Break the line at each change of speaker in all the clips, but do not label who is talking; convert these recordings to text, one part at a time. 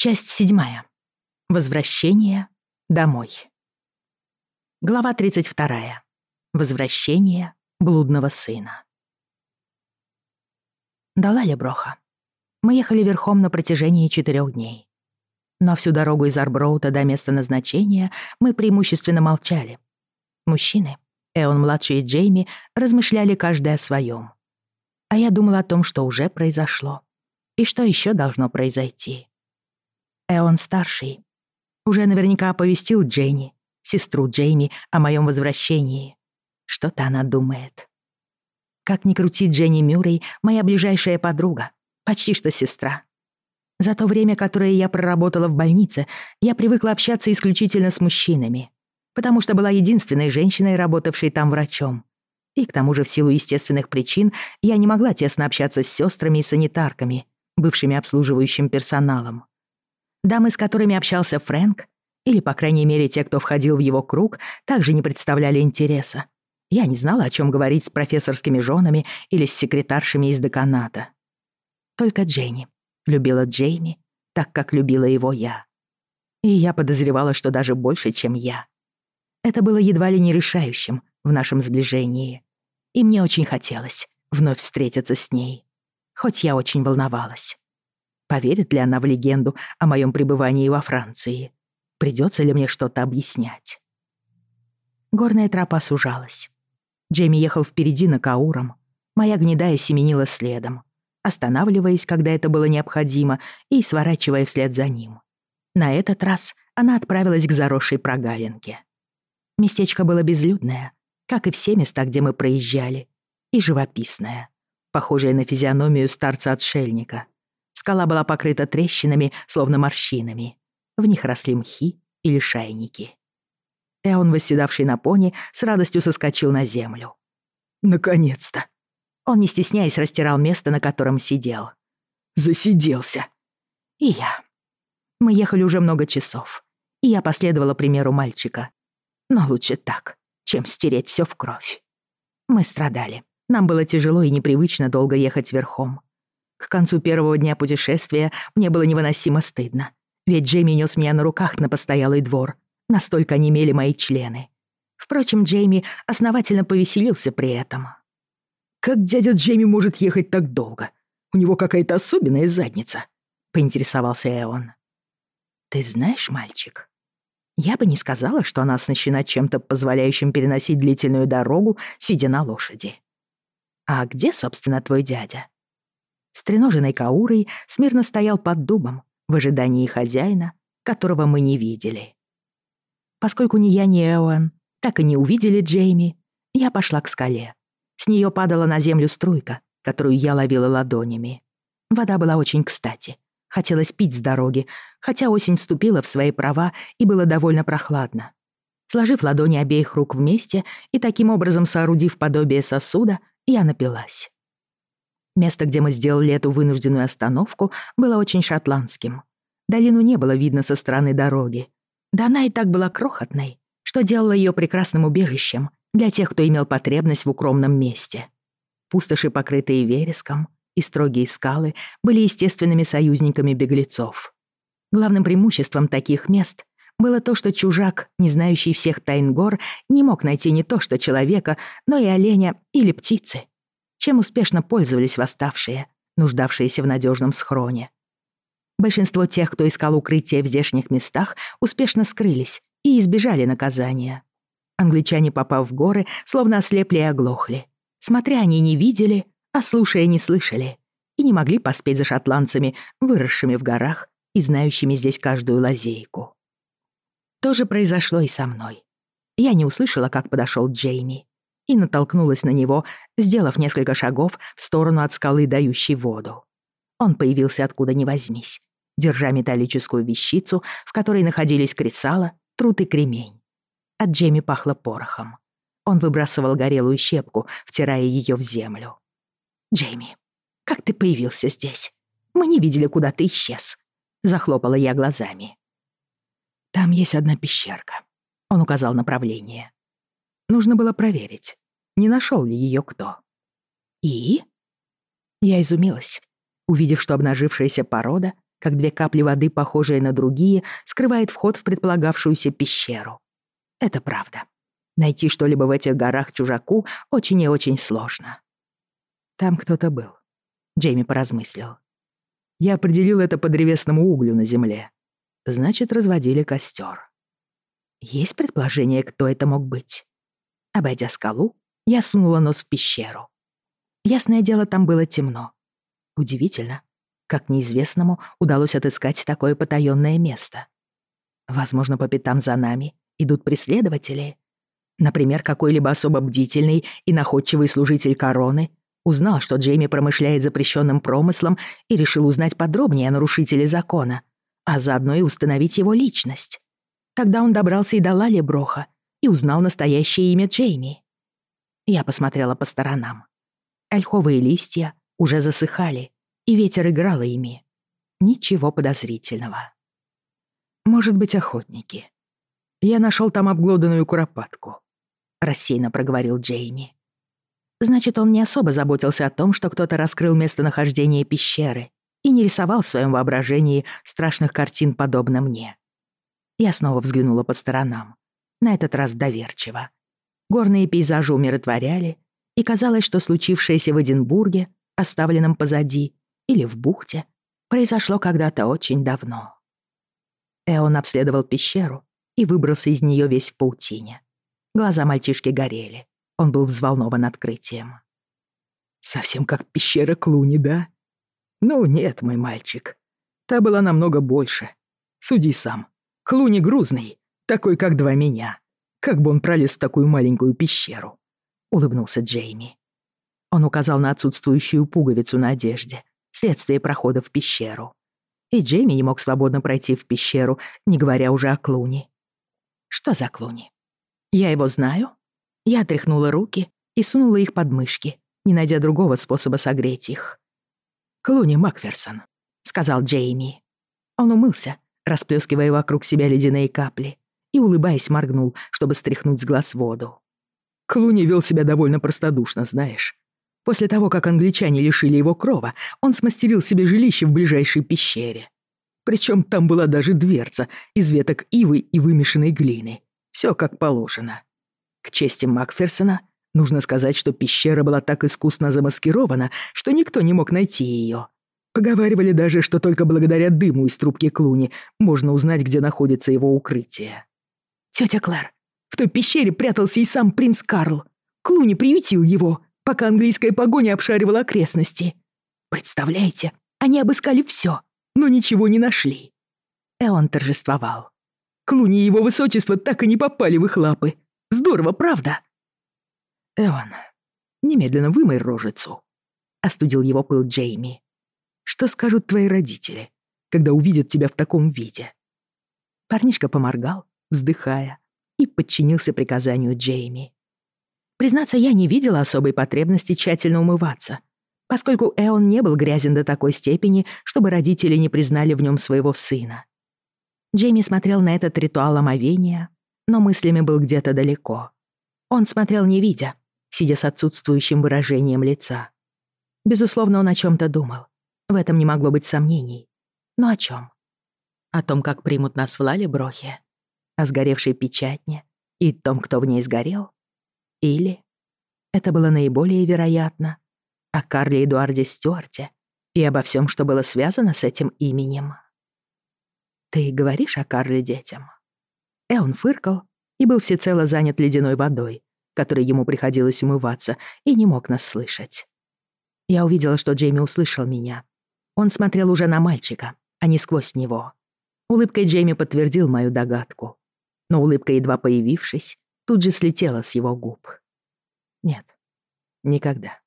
Часть седьмая. Возвращение домой. Глава 32. Возвращение блудного сына. Дала ли броха? Мы ехали верхом на протяжении четырех дней. Но всю дорогу из Арброута до места назначения мы преимущественно молчали. Мужчины, Эон-младший и Джейми, размышляли каждый о своем. А я думала о том, что уже произошло и что еще должно произойти. А Эон старший уже наверняка оповестил Дженни, сестру Джейми, о моем возвращении. Что-то она думает. Как ни крути Дженни Мюррей, моя ближайшая подруга, почти что сестра. За то время, которое я проработала в больнице, я привыкла общаться исключительно с мужчинами, потому что была единственной женщиной, работавшей там врачом. И к тому же в силу естественных причин я не могла тесно общаться с сестрами и санитарками, бывшими обслуживающим персоналом. Дамы, с которыми общался Фрэнк, или, по крайней мере, те, кто входил в его круг, также не представляли интереса. Я не знала, о чем говорить с профессорскими женами или с секретаршами из деканата. Только Дженни любила Джейми так, как любила его я. И я подозревала, что даже больше, чем я. Это было едва ли не решающим в нашем сближении. И мне очень хотелось вновь встретиться с ней, хоть я очень волновалась. Поверит ли она в легенду о моем пребывании во Франции? Придется ли мне что-то объяснять? Горная тропа сужалась. Джейми ехал впереди на Кауром. Моя гнедая семенила следом, останавливаясь, когда это было необходимо, и сворачивая вслед за ним. На этот раз она отправилась к заросшей прогалинке. Местечко было безлюдное, как и все места, где мы проезжали, и живописное, похожее на физиономию старца-отшельника — Скала была покрыта трещинами, словно морщинами. В них росли мхи и лишайники. Эон, восседавший на пони, с радостью соскочил на землю. «Наконец-то!» Он, не стесняясь, растирал место, на котором сидел. «Засиделся!» «И я». Мы ехали уже много часов, и я последовала примеру мальчика. Но лучше так, чем стереть все в кровь. Мы страдали. Нам было тяжело и непривычно долго ехать верхом. К концу первого дня путешествия мне было невыносимо стыдно. Ведь Джейми нес меня на руках на постоялый двор. Настолько онемели мои члены. Впрочем, Джейми основательно повеселился при этом. «Как дядя Джейми может ехать так долго? У него какая-то особенная задница», — поинтересовался Эон. «Ты знаешь, мальчик, я бы не сказала, что она оснащена чем-то, позволяющим переносить длительную дорогу, сидя на лошади. А где, собственно, твой дядя?» Стреноженный Каурой смирно стоял под дубом в ожидании хозяина, которого мы не видели. Поскольку ни я, ни Эоэн так и не увидели Джейми, я пошла к скале. С нее падала на землю струйка, которую я ловила ладонями. Вода была очень кстати. Хотелось пить с дороги, хотя осень вступила в свои права и было довольно прохладно. Сложив ладони обеих рук вместе и таким образом соорудив подобие сосуда, я напилась. Место, где мы сделали эту вынужденную остановку, было очень шотландским. Долину не было видно со стороны дороги. Да она и так была крохотной, что делало ее прекрасным убежищем для тех, кто имел потребность в укромном месте. Пустоши, покрытые вереском, и строгие скалы были естественными союзниками беглецов. Главным преимуществом таких мест было то, что чужак, не знающий всех тайн гор, не мог найти не то что человека, но и оленя или птицы, чем успешно пользовались восставшие, нуждавшиеся в надежном схроне. Большинство тех, кто искал укрытие в здешних местах, успешно скрылись и избежали наказания. Англичане, попав в горы, словно ослепли и оглохли. Смотря они не видели, а слушая не слышали, и не могли поспеть за шотландцами, выросшими в горах и знающими здесь каждую лазейку. То же произошло и со мной. Я не услышала, как подошел Джейми и натолкнулась на него, сделав несколько шагов в сторону от скалы, дающей воду. Он появился откуда ни возьмись, держа металлическую вещицу, в которой находились кресало, труд и кремень. От Джейми пахло порохом. Он выбрасывал горелую щепку, втирая ее в землю. «Джейми, как ты появился здесь? Мы не видели, куда ты исчез», — захлопала я глазами. «Там есть одна пещерка», — он указал направление. Нужно было проверить, не нашел ли ее кто. «И?» Я изумилась, увидев, что обнажившаяся порода, как две капли воды, похожие на другие, скрывает вход в предполагавшуюся пещеру. Это правда. Найти что-либо в этих горах чужаку очень и очень сложно. Там кто-то был. Джейми поразмыслил. Я определил это по древесному углю на земле. Значит, разводили костер. Есть предположение, кто это мог быть? Обойдя скалу, я сунула нос в пещеру. Ясное дело, там было темно. Удивительно, как неизвестному удалось отыскать такое потаённое место. Возможно, по пятам за нами идут преследователи. Например, какой-либо особо бдительный и находчивый служитель короны узнал, что Джейми промышляет запрещенным промыслом и решил узнать подробнее о нарушителе закона, а заодно и установить его личность. Тогда он добрался и до Лали Броха и узнал настоящее имя Джейми. Я посмотрела по сторонам. Ольховые листья уже засыхали, и ветер играл ими. Ничего подозрительного. Может быть, охотники. Я нашел там обглоданную куропатку. Рассеянно проговорил Джейми. Значит, он не особо заботился о том, что кто-то раскрыл местонахождение пещеры и не рисовал в своем воображении страшных картин, подобно мне. Я снова взглянула по сторонам, на этот раз доверчиво, Горные пейзажи умиротворяли, и казалось, что случившееся в Эдинбурге, оставленном позади, или в бухте, произошло когда-то очень давно. Эон обследовал пещеру и выбрался из нее весь в паутине. Глаза мальчишки горели. Он был взволнован открытием. «Совсем как пещера Клуни, да?» «Ну нет, мой мальчик. Та была намного больше. Суди сам. Клуни грузный, такой, как два меня. Как бы он пролез в такую маленькую пещеру? Улыбнулся Джейми. Он указал на отсутствующую пуговицу на одежде, следствие прохода в пещеру. И Джейми не мог свободно пройти в пещеру, не говоря уже о Клуни. Что за Клуни? Я его знаю. Я отряхнула руки и сунула их под мышки, не найдя другого способа согреть их. «Клуни Макферсон», — сказал Джейми. Он умылся, расплескивая вокруг себя ледяные капли, и, улыбаясь, моргнул, чтобы стряхнуть с глаз воду. Клуни вел себя довольно простодушно, знаешь. После того, как англичане лишили его крова, он смастерил себе жилище в ближайшей пещере. Причем там была даже дверца из веток ивы и вымешанной глины. Все как положено. К чести Макферсона, нужно сказать, что пещера была так искусно замаскирована, что никто не мог найти ее. Поговаривали даже, что только благодаря дыму из трубки Клуни можно узнать, где находится его укрытие. «Тетя Клэр, в той пещере прятался и сам принц Карл. Клуни приютил его, пока английская погоня обшаривала окрестности. Представляете, они обыскали все, но ничего не нашли». Эон торжествовал. Клуни и его высочество так и не попали в их лапы. Здорово, правда? Эон, немедленно вымой рожицу. Остудил его пыл Джейми. Что скажут твои родители, когда увидят тебя в таком виде? Парнишка поморгал, вздыхая, и подчинился приказанию Джейми. Признаться, я не видела особой потребности тщательно умываться, поскольку Эон не был грязен до такой степени, чтобы родители не признали в нем своего сына. Джейми смотрел на этот ритуал омовения, но мыслями был где-то далеко. Он смотрел не видя, сидя с отсутствующим выражением лица. Безусловно, он о чем то думал. В этом не могло быть сомнений. Но о чем? О том, как примут нас в Лале Брохи о сгоревшей печатне и том, кто в ней сгорел? Или, это было наиболее вероятно, о Карле Эдуарде Стюарте и обо всем, что было связано с этим именем? «Ты говоришь о Карле детям?» Эон фыркал и был всецело занят ледяной водой, которой ему приходилось умываться, и не мог нас слышать. Я увидела, что Джейми услышал меня. Он смотрел уже на мальчика, а не сквозь него. Улыбкой Джейми подтвердил мою догадку но улыбка, едва появившись, тут же слетела с его губ. «Нет, никогда».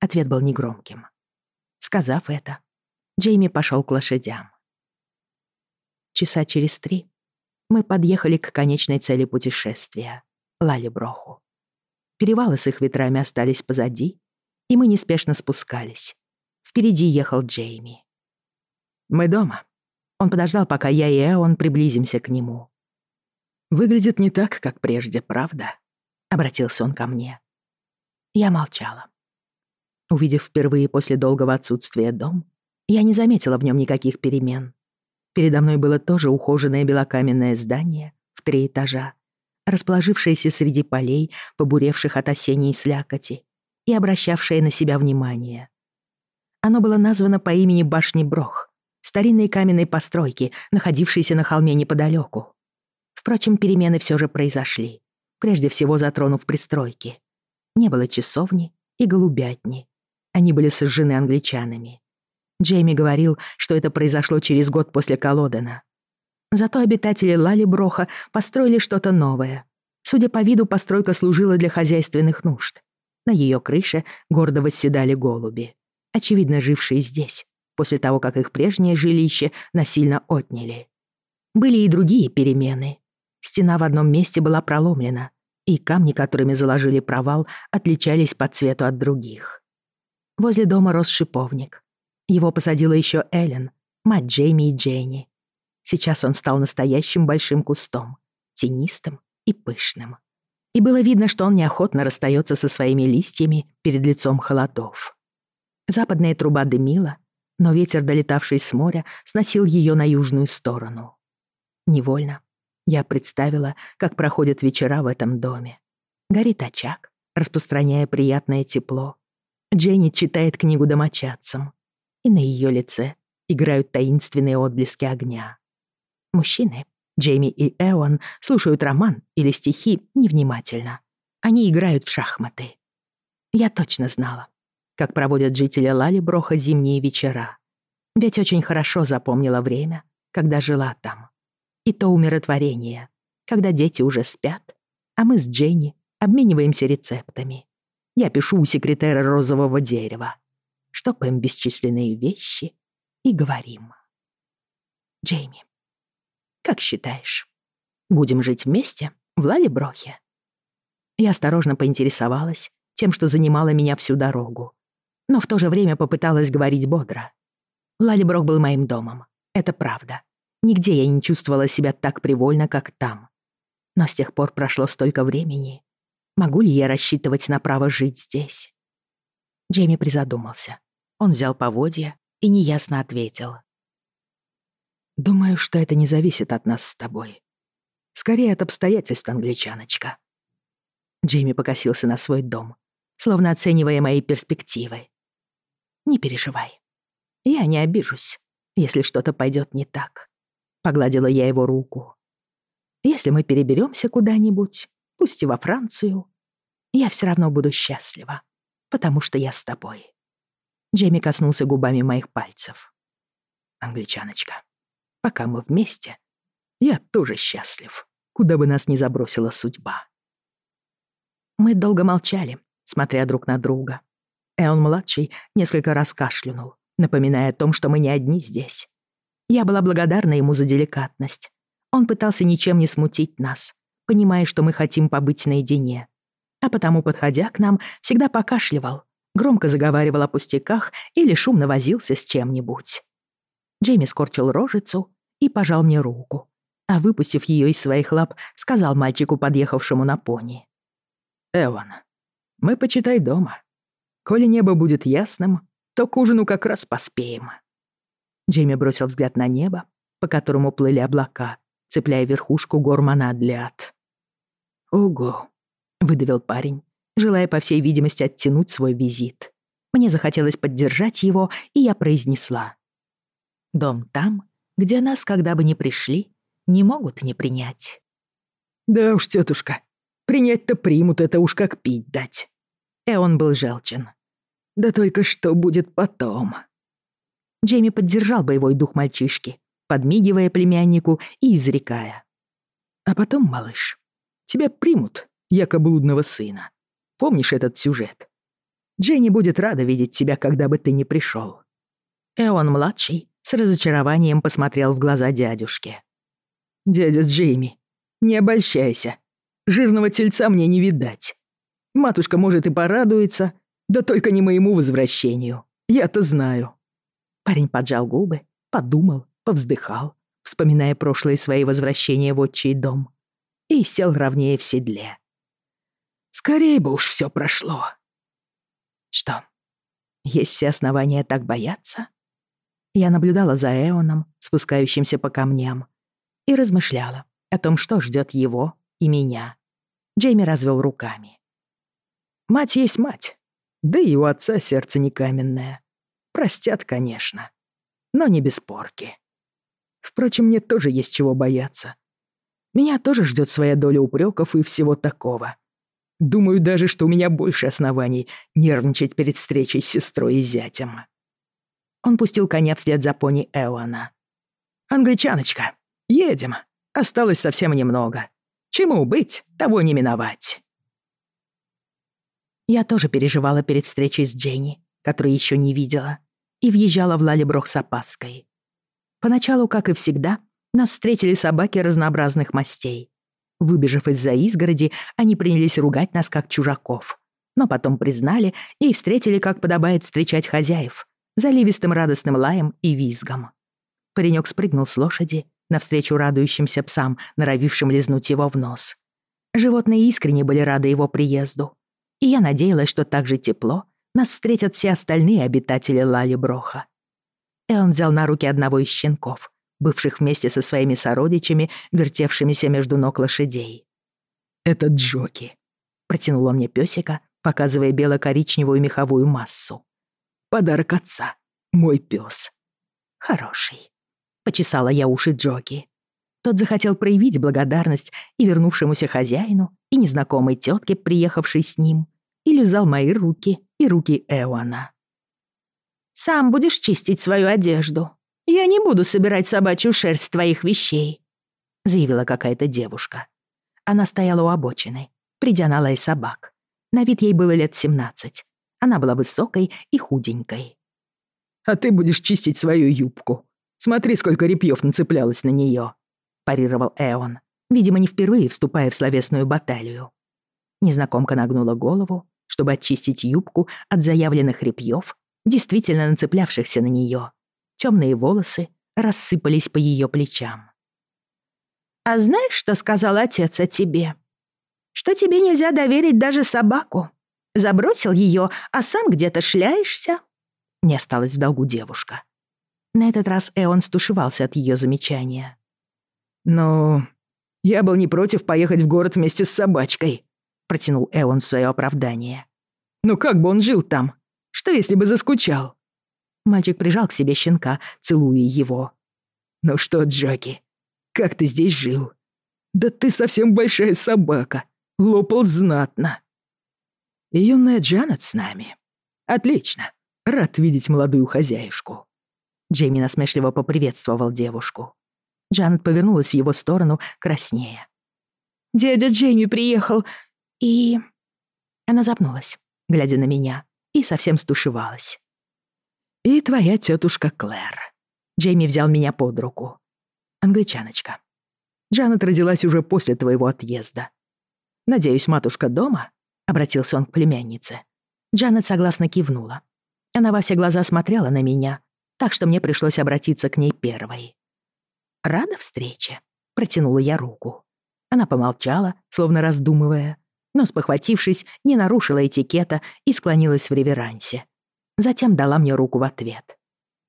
Ответ был негромким. Сказав это, Джейми пошел к лошадям. Часа через три мы подъехали к конечной цели путешествия — Лалиброху. Перевалы с их ветрами остались позади, и мы неспешно спускались. Впереди ехал Джейми. «Мы дома». Он подождал, пока я и Эон приблизимся к нему. Выглядит не так, как прежде, правда?» — обратился он ко мне. Я молчала. Увидев впервые после долгого отсутствия дом, я не заметила в нем никаких перемен. Передо мной было тоже ухоженное белокаменное здание в три этажа, расположившееся среди полей, побуревших от осенней слякоти, и обращавшее на себя внимание. Оно было названо по имени башни Брох, старинной каменной постройки, находившейся на холме неподалеку. Впрочем, перемены все же произошли, прежде всего затронув пристройки. Не было часовни и голубятни. Они были сожжены англичанами. Джейми говорил, что это произошло через год после Колодена. Зато обитатели Лалиброха построили что-то новое. Судя по виду, постройка служила для хозяйственных нужд. На ее крыше гордо восседали голуби, очевидно, жившие здесь, после того, как их прежнее жилище насильно отняли. Были и другие перемены. Стена в одном месте была проломлена, и камни, которыми заложили провал, отличались по цвету от других. Возле дома рос шиповник. Его посадила еще Эллен, мать Джейми и Джейни. Сейчас он стал настоящим большим кустом, тенистым и пышным. И было видно, что он неохотно расстается со своими листьями перед лицом холодов. Западная труба дымила, но ветер, долетавший с моря, сносил ее на южную сторону. Невольно я представила, как проходят вечера в этом доме. Горит очаг, распространяя приятное тепло. Дженни читает книгу домочадцам, и на ее лице играют таинственные отблески огня. Мужчины, Джейми и Эон, слушают роман или стихи невнимательно. Они играют в шахматы. Я точно знала, как проводят жители Лалиброха зимние вечера. Ведь очень хорошо запомнила время, когда жила там и то умиротворение, когда дети уже спят, а мы с Дженни обмениваемся рецептами. Я пишу у секретера розового дерева, штопаем бесчисленные вещи и говорим. Джейми, как считаешь, будем жить вместе в Лалеброхе? Я осторожно поинтересовалась тем, что занимало меня всю дорогу, но в то же время попыталась говорить бодро. Лалеброх был моим домом, это правда. Нигде я не чувствовала себя так привольно, как там. Но с тех пор прошло столько времени. Могу ли я рассчитывать на право жить здесь? Джейми призадумался. Он взял поводья и неясно ответил. «Думаю, что это не зависит от нас с тобой. Скорее от обстоятельств, англичаночка». Джейми покосился на свой дом, словно оценивая мои перспективы. «Не переживай. Я не обижусь, если что-то пойдет не так. Погладила я его руку. Если мы переберемся куда-нибудь, пусть и во Францию, я все равно буду счастлива, потому что я с тобой. Джейми коснулся губами моих пальцев. Англичаночка, пока мы вместе, я тоже счастлив, куда бы нас ни забросила судьба. Мы долго молчали, смотря друг на друга. Эон-младший несколько раз кашлянул, напоминая о том, что мы не одни здесь. Я была благодарна ему за деликатность. Он пытался ничем не смутить нас, понимая, что мы хотим побыть наедине. А потому, подходя к нам, всегда покашливал, громко заговаривал о пустяках или шумно возился с чем-нибудь. Джейми скорчил рожицу и пожал мне руку, а выпустив ее из своих лап, сказал мальчику, подъехавшему на пони. «Эван, мы почитай дома. Коли небо будет ясным, то к ужину как раз поспеем». Джейми бросил взгляд на небо, по которому плыли облака, цепляя верхушку гор Монадляд. «Ого», — выдавил парень, желая, по всей видимости, оттянуть свой визит. Мне захотелось поддержать его, и я произнесла. «Дом там, где нас, когда бы ни пришли, не могут не принять». «Да уж, тетушка, принять-то примут, это уж как пить дать». И он был желчен. «Да только что будет потом?» Джейми поддержал боевой дух мальчишки, подмигивая племяннику и изрекая. «А потом, малыш, тебя примут, яко блудного сына. Помнишь этот сюжет? Дженни будет рада видеть тебя, когда бы ты ни пришел». Эон-младший с разочарованием посмотрел в глаза дядюшке. «Дядя Джейми, не обольщайся. Жирного тельца мне не видать. Матушка, может, и порадуется, да только не моему возвращению. Я-то знаю». Парень поджал губы, подумал, повздыхал, вспоминая прошлые свои возвращения в отчий дом, и сел ровнее в седле. Скорее бы уж все прошло. Что, есть все основания так бояться? Я наблюдала за Эоном, спускающимся по камням, и размышляла о том, что ждет его и меня. Джейми развел руками. «Мать есть мать, да и у отца сердце не каменное. Простят, конечно, но не без порки. Впрочем, мне тоже есть чего бояться. Меня тоже ждет своя доля упреков и всего такого. Думаю даже, что у меня больше оснований нервничать перед встречей с сестрой и зятем. Он пустил коня вслед за пони Эуана. «Англичаночка, едем. Осталось совсем немного. Чему быть, того не миновать». Я тоже переживала перед встречей с Дженни, которую еще не видела и въезжала в Лалеброх с опаской. Поначалу, как и всегда, нас встретили собаки разнообразных мастей. Выбежав из-за изгороди, они принялись ругать нас как чужаков. Но потом признали и встретили, как подобает встречать хозяев, заливистым радостным лаем и визгом. Паренек спрыгнул с лошади навстречу радующимся псам, норовившим лизнуть его в нос. Животные искренне были рады его приезду. И я надеялась, что так же тепло нас встретят все остальные обитатели Лалиброха. И он взял на руки одного из щенков, бывших вместе со своими сородичами, вертевшимися между ног лошадей. «Это Джоки», — протянул он мне пёсика, показывая бело-коричневую меховую массу. «Подарок отца. Мой пёс». «Хороший», — почесала я уши Джоки. Тот захотел проявить благодарность и вернувшемуся хозяину, и незнакомой тётке, приехавшей с ним, и лизал мои руки, и руки Эона. «Сам будешь чистить свою одежду. Я не буду собирать собачью шерсть твоих вещей», — заявила какая-то девушка. Она стояла у обочины, придя на лай собак. На вид ей было лет 17. Она была высокой и худенькой. «А ты будешь чистить свою юбку. Смотри, сколько репьёв нацеплялось на неё», — парировал Эон, видимо, не впервые вступая в словесную баталию. Незнакомка нагнула голову чтобы очистить юбку от заявленных репьев, действительно нацеплявшихся на нее. Темные волосы рассыпались по ее плечам. «А знаешь, что сказал отец о тебе? Что тебе нельзя доверить даже собаку. Забросил ее, а сам где-то шляешься?» Не осталась в долгу девушка. На этот раз Эон стушевался от ее замечания. «Ну, я был не против поехать в город вместе с собачкой», — протянул Эон в свое оправдание. «Ну как бы он жил там? Что, если бы заскучал?» Мальчик прижал к себе щенка, целуя его. «Ну что, Джаки, как ты здесь жил? Да ты совсем большая собака, лопал знатно». «И юная Джанет с нами. Отлично, рад видеть молодую хозяюшку». Джейми насмешливо поприветствовал девушку. Джанет повернулась в его сторону, краснея. «Дядя Джейми приехал. И... Она запнулась, глядя на меня, и совсем стушевалась. «И твоя тетушка Клэр». Джейми взял меня под руку. «Англичаночка. Джанет родилась уже после твоего отъезда. Надеюсь, матушка дома?» — обратился он к племяннице. Джанет согласно кивнула. Она во все глаза смотрела на меня, так что мне пришлось обратиться к ней первой. «Рада встрече?» — протянула я руку. Она помолчала, словно раздумывая, но, спохватившись, не нарушила этикета и склонилась в реверансе. Затем дала мне руку в ответ.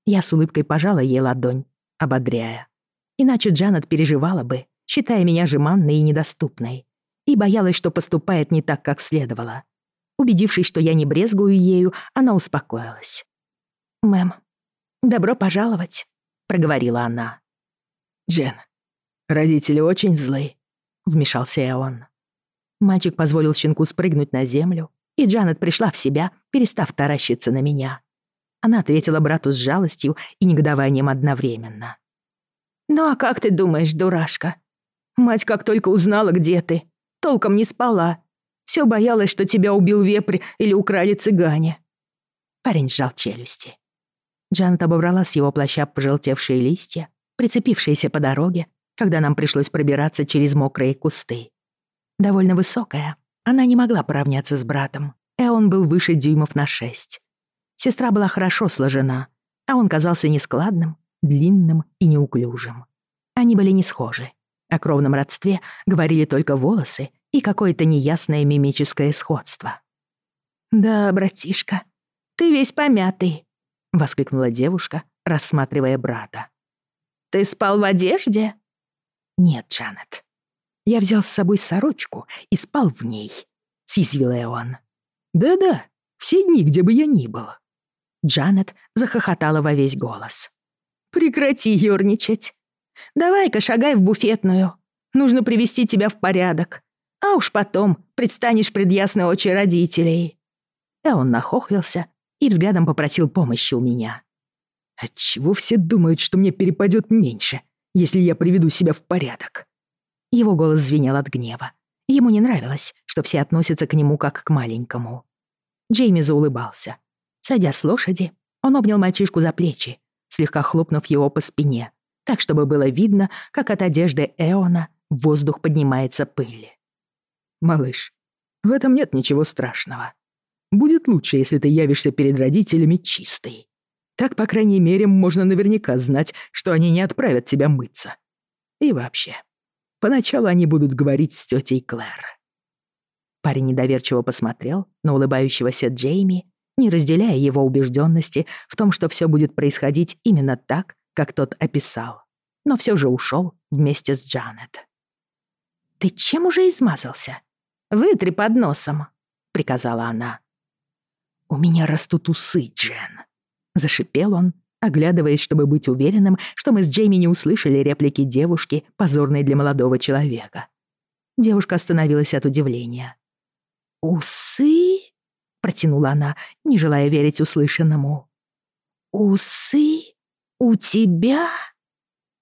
Я с улыбкой пожала ей ладонь, ободряя. Иначе Джанет переживала бы, считая меня жеманной и недоступной, и боялась, что поступает не так, как следовало. Убедившись, что я не брезгую ею, она успокоилась. «Мэм, добро пожаловать», — проговорила она. «Джен, родители очень злы», — вмешался Эон. Мальчик позволил щенку спрыгнуть на землю, и Джанет пришла в себя, перестав таращиться на меня. Она ответила брату с жалостью и негодованием одновременно. «Ну а как ты думаешь, дурашка? Мать как только узнала, где ты, толком не спала. Все боялась, что тебя убил вепрь или украли цыгане». Парень сжал челюсти. Джанет обобрала с его плаща пожелтевшие листья, прицепившиеся по дороге, когда нам пришлось пробираться через мокрые кусты довольно высокая. Она не могла поравняться с братом. Эон был выше дюймов на шесть. Сестра была хорошо сложена, а он казался нескладным, длинным и неуклюжим. Они были не схожи. О кровном родстве говорили только волосы и какое-то неясное мимическое сходство. «Да, братишка, ты весь помятый», — воскликнула девушка, рассматривая брата.
«Ты спал в одежде?»
«Нет, Джанет, я взял с собой сорочку и спал в ней», — съязвил он. «Да-да, все дни, где бы я ни был». Джанет захохотала во весь голос.
«Прекрати ерничать. Давай-ка шагай в буфетную. Нужно привести тебя в порядок. А уж потом предстанешь пред ясной очи родителей».
А он нахохлился и взглядом попросил помощи у меня. «Отчего все думают, что мне перепадет меньше, если я приведу себя в порядок?» Его голос звенел от гнева. Ему не нравилось, что все относятся к нему как к маленькому. Джейми заулыбался. Садя с лошади, он обнял мальчишку за плечи, слегка хлопнув его по спине, так, чтобы было видно, как от одежды Эона в воздух поднимается пыль. «Малыш, в этом нет ничего страшного. Будет лучше, если ты явишься перед родителями чистой. Так, по крайней мере, можно наверняка знать, что они не отправят тебя мыться. И вообще, Поначалу они будут говорить с тетей Клэр. Парень недоверчиво посмотрел на улыбающегося Джейми, не разделяя его убежденности в том, что все будет происходить именно так, как тот описал. Но все же ушел вместе с Джанет.
«Ты чем уже измазался? Вытри под носом», — приказала она.
«У меня растут усы, Джен», — зашипел он, оглядываясь, чтобы быть уверенным, что мы с Джейми не услышали реплики девушки, позорной для молодого человека. Девушка остановилась от удивления.
«Усы?» — протянула она, не желая верить услышанному. «Усы? У тебя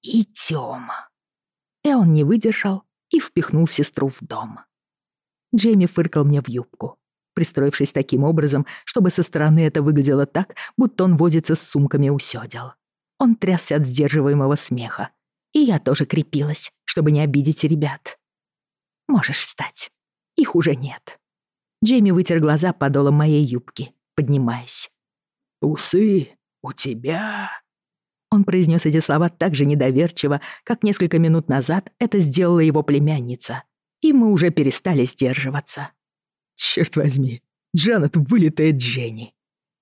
и Тёма?»
И он не выдержал и впихнул сестру в дом. Джейми фыркал мне в юбку пристроившись таким образом, чтобы со стороны это выглядело так, будто он возится с сумками у сёдел. Он трясся от сдерживаемого смеха. И я тоже крепилась, чтобы не обидеть ребят. «Можешь встать. Их уже нет». Джейми вытер глаза подолом моей юбки, поднимаясь.
«Усы у тебя?»
Он произнес эти слова так же недоверчиво, как несколько минут назад это сделала его племянница, и мы уже перестали сдерживаться. Черт возьми, Джанет вылитая Дженни.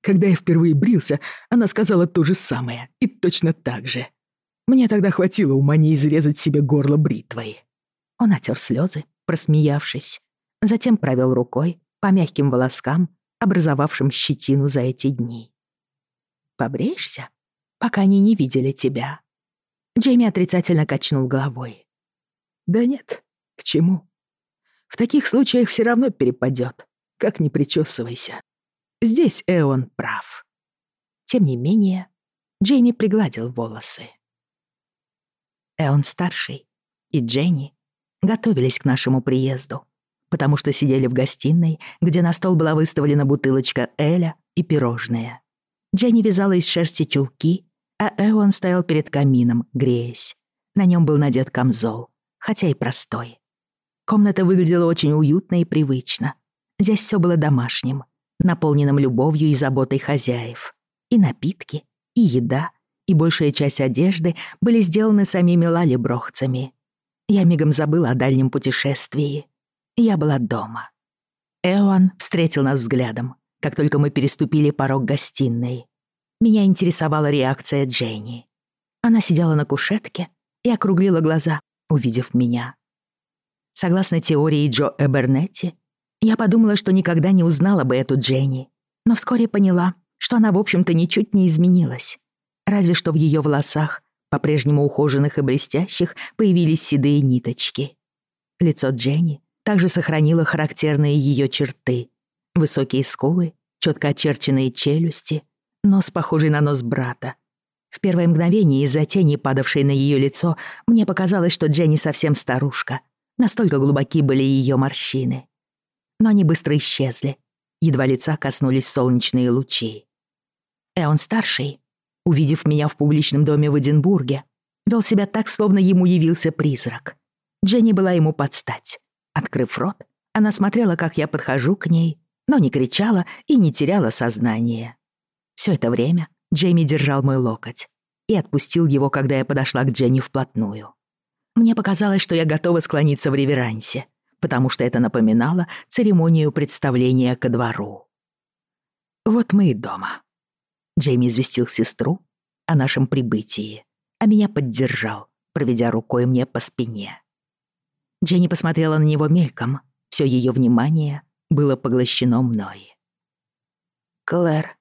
Когда я впервые брился, она сказала то же самое и точно так же. Мне тогда хватило ума не изрезать себе горло бритвой. Он отер слезы, просмеявшись. Затем провел рукой по мягким волоскам, образовавшим щетину за эти дни. «Побреешься, пока они не видели тебя?» Джейми отрицательно качнул головой. «Да нет, к чему?» В таких случаях все равно перепадет, как не причесывайся. Здесь Эон прав. Тем не менее, Джейми пригладил волосы. Эон-старший и Дженни готовились к нашему приезду, потому что сидели в гостиной, где на стол была выставлена бутылочка Эля и пирожные. Дженни вязала из шерсти чулки, а Эон стоял перед камином, греясь. На нем был надет камзол, хотя и простой. Комната выглядела очень уютно и привычно. Здесь все было домашним, наполненным любовью и заботой хозяев. И напитки, и еда, и большая часть одежды были сделаны самими лалеброхцами. Я мигом забыла о дальнем путешествии. Я была дома. Эван встретил нас взглядом, как только мы переступили порог гостиной. Меня интересовала реакция Дженни. Она сидела на кушетке и округлила глаза, увидев меня. Согласно теории Джо Эбернетти, я подумала, что никогда не узнала бы эту Дженни, но вскоре поняла, что она, в общем-то, ничуть не изменилась. Разве что в ее волосах, по-прежнему ухоженных и блестящих, появились седые ниточки. Лицо Дженни также сохранило характерные ее черты. Высокие скулы, четко очерченные челюсти, нос, похожий на нос брата. В первое мгновение из-за тени, падавшей на ее лицо, мне показалось, что Дженни совсем старушка — Настолько глубоки были ее морщины. Но они быстро исчезли, едва лица коснулись солнечные лучи. Эон-старший, увидев меня в публичном доме в Эдинбурге, вел себя так, словно ему явился призрак. Дженни была ему под стать. Открыв рот, она смотрела, как я подхожу к ней, но не кричала и не теряла сознание. Все это время Джейми держал мой локоть и отпустил его, когда я подошла к Дженни вплотную. Мне показалось, что я готова склониться в реверансе, потому что это напоминало церемонию представления ко двору. «Вот мы и дома». Джейми известил сестру о нашем прибытии, а меня поддержал, проведя рукой мне по спине. Дженни посмотрела на него мельком, все ее внимание было поглощено мной.
«Клэр,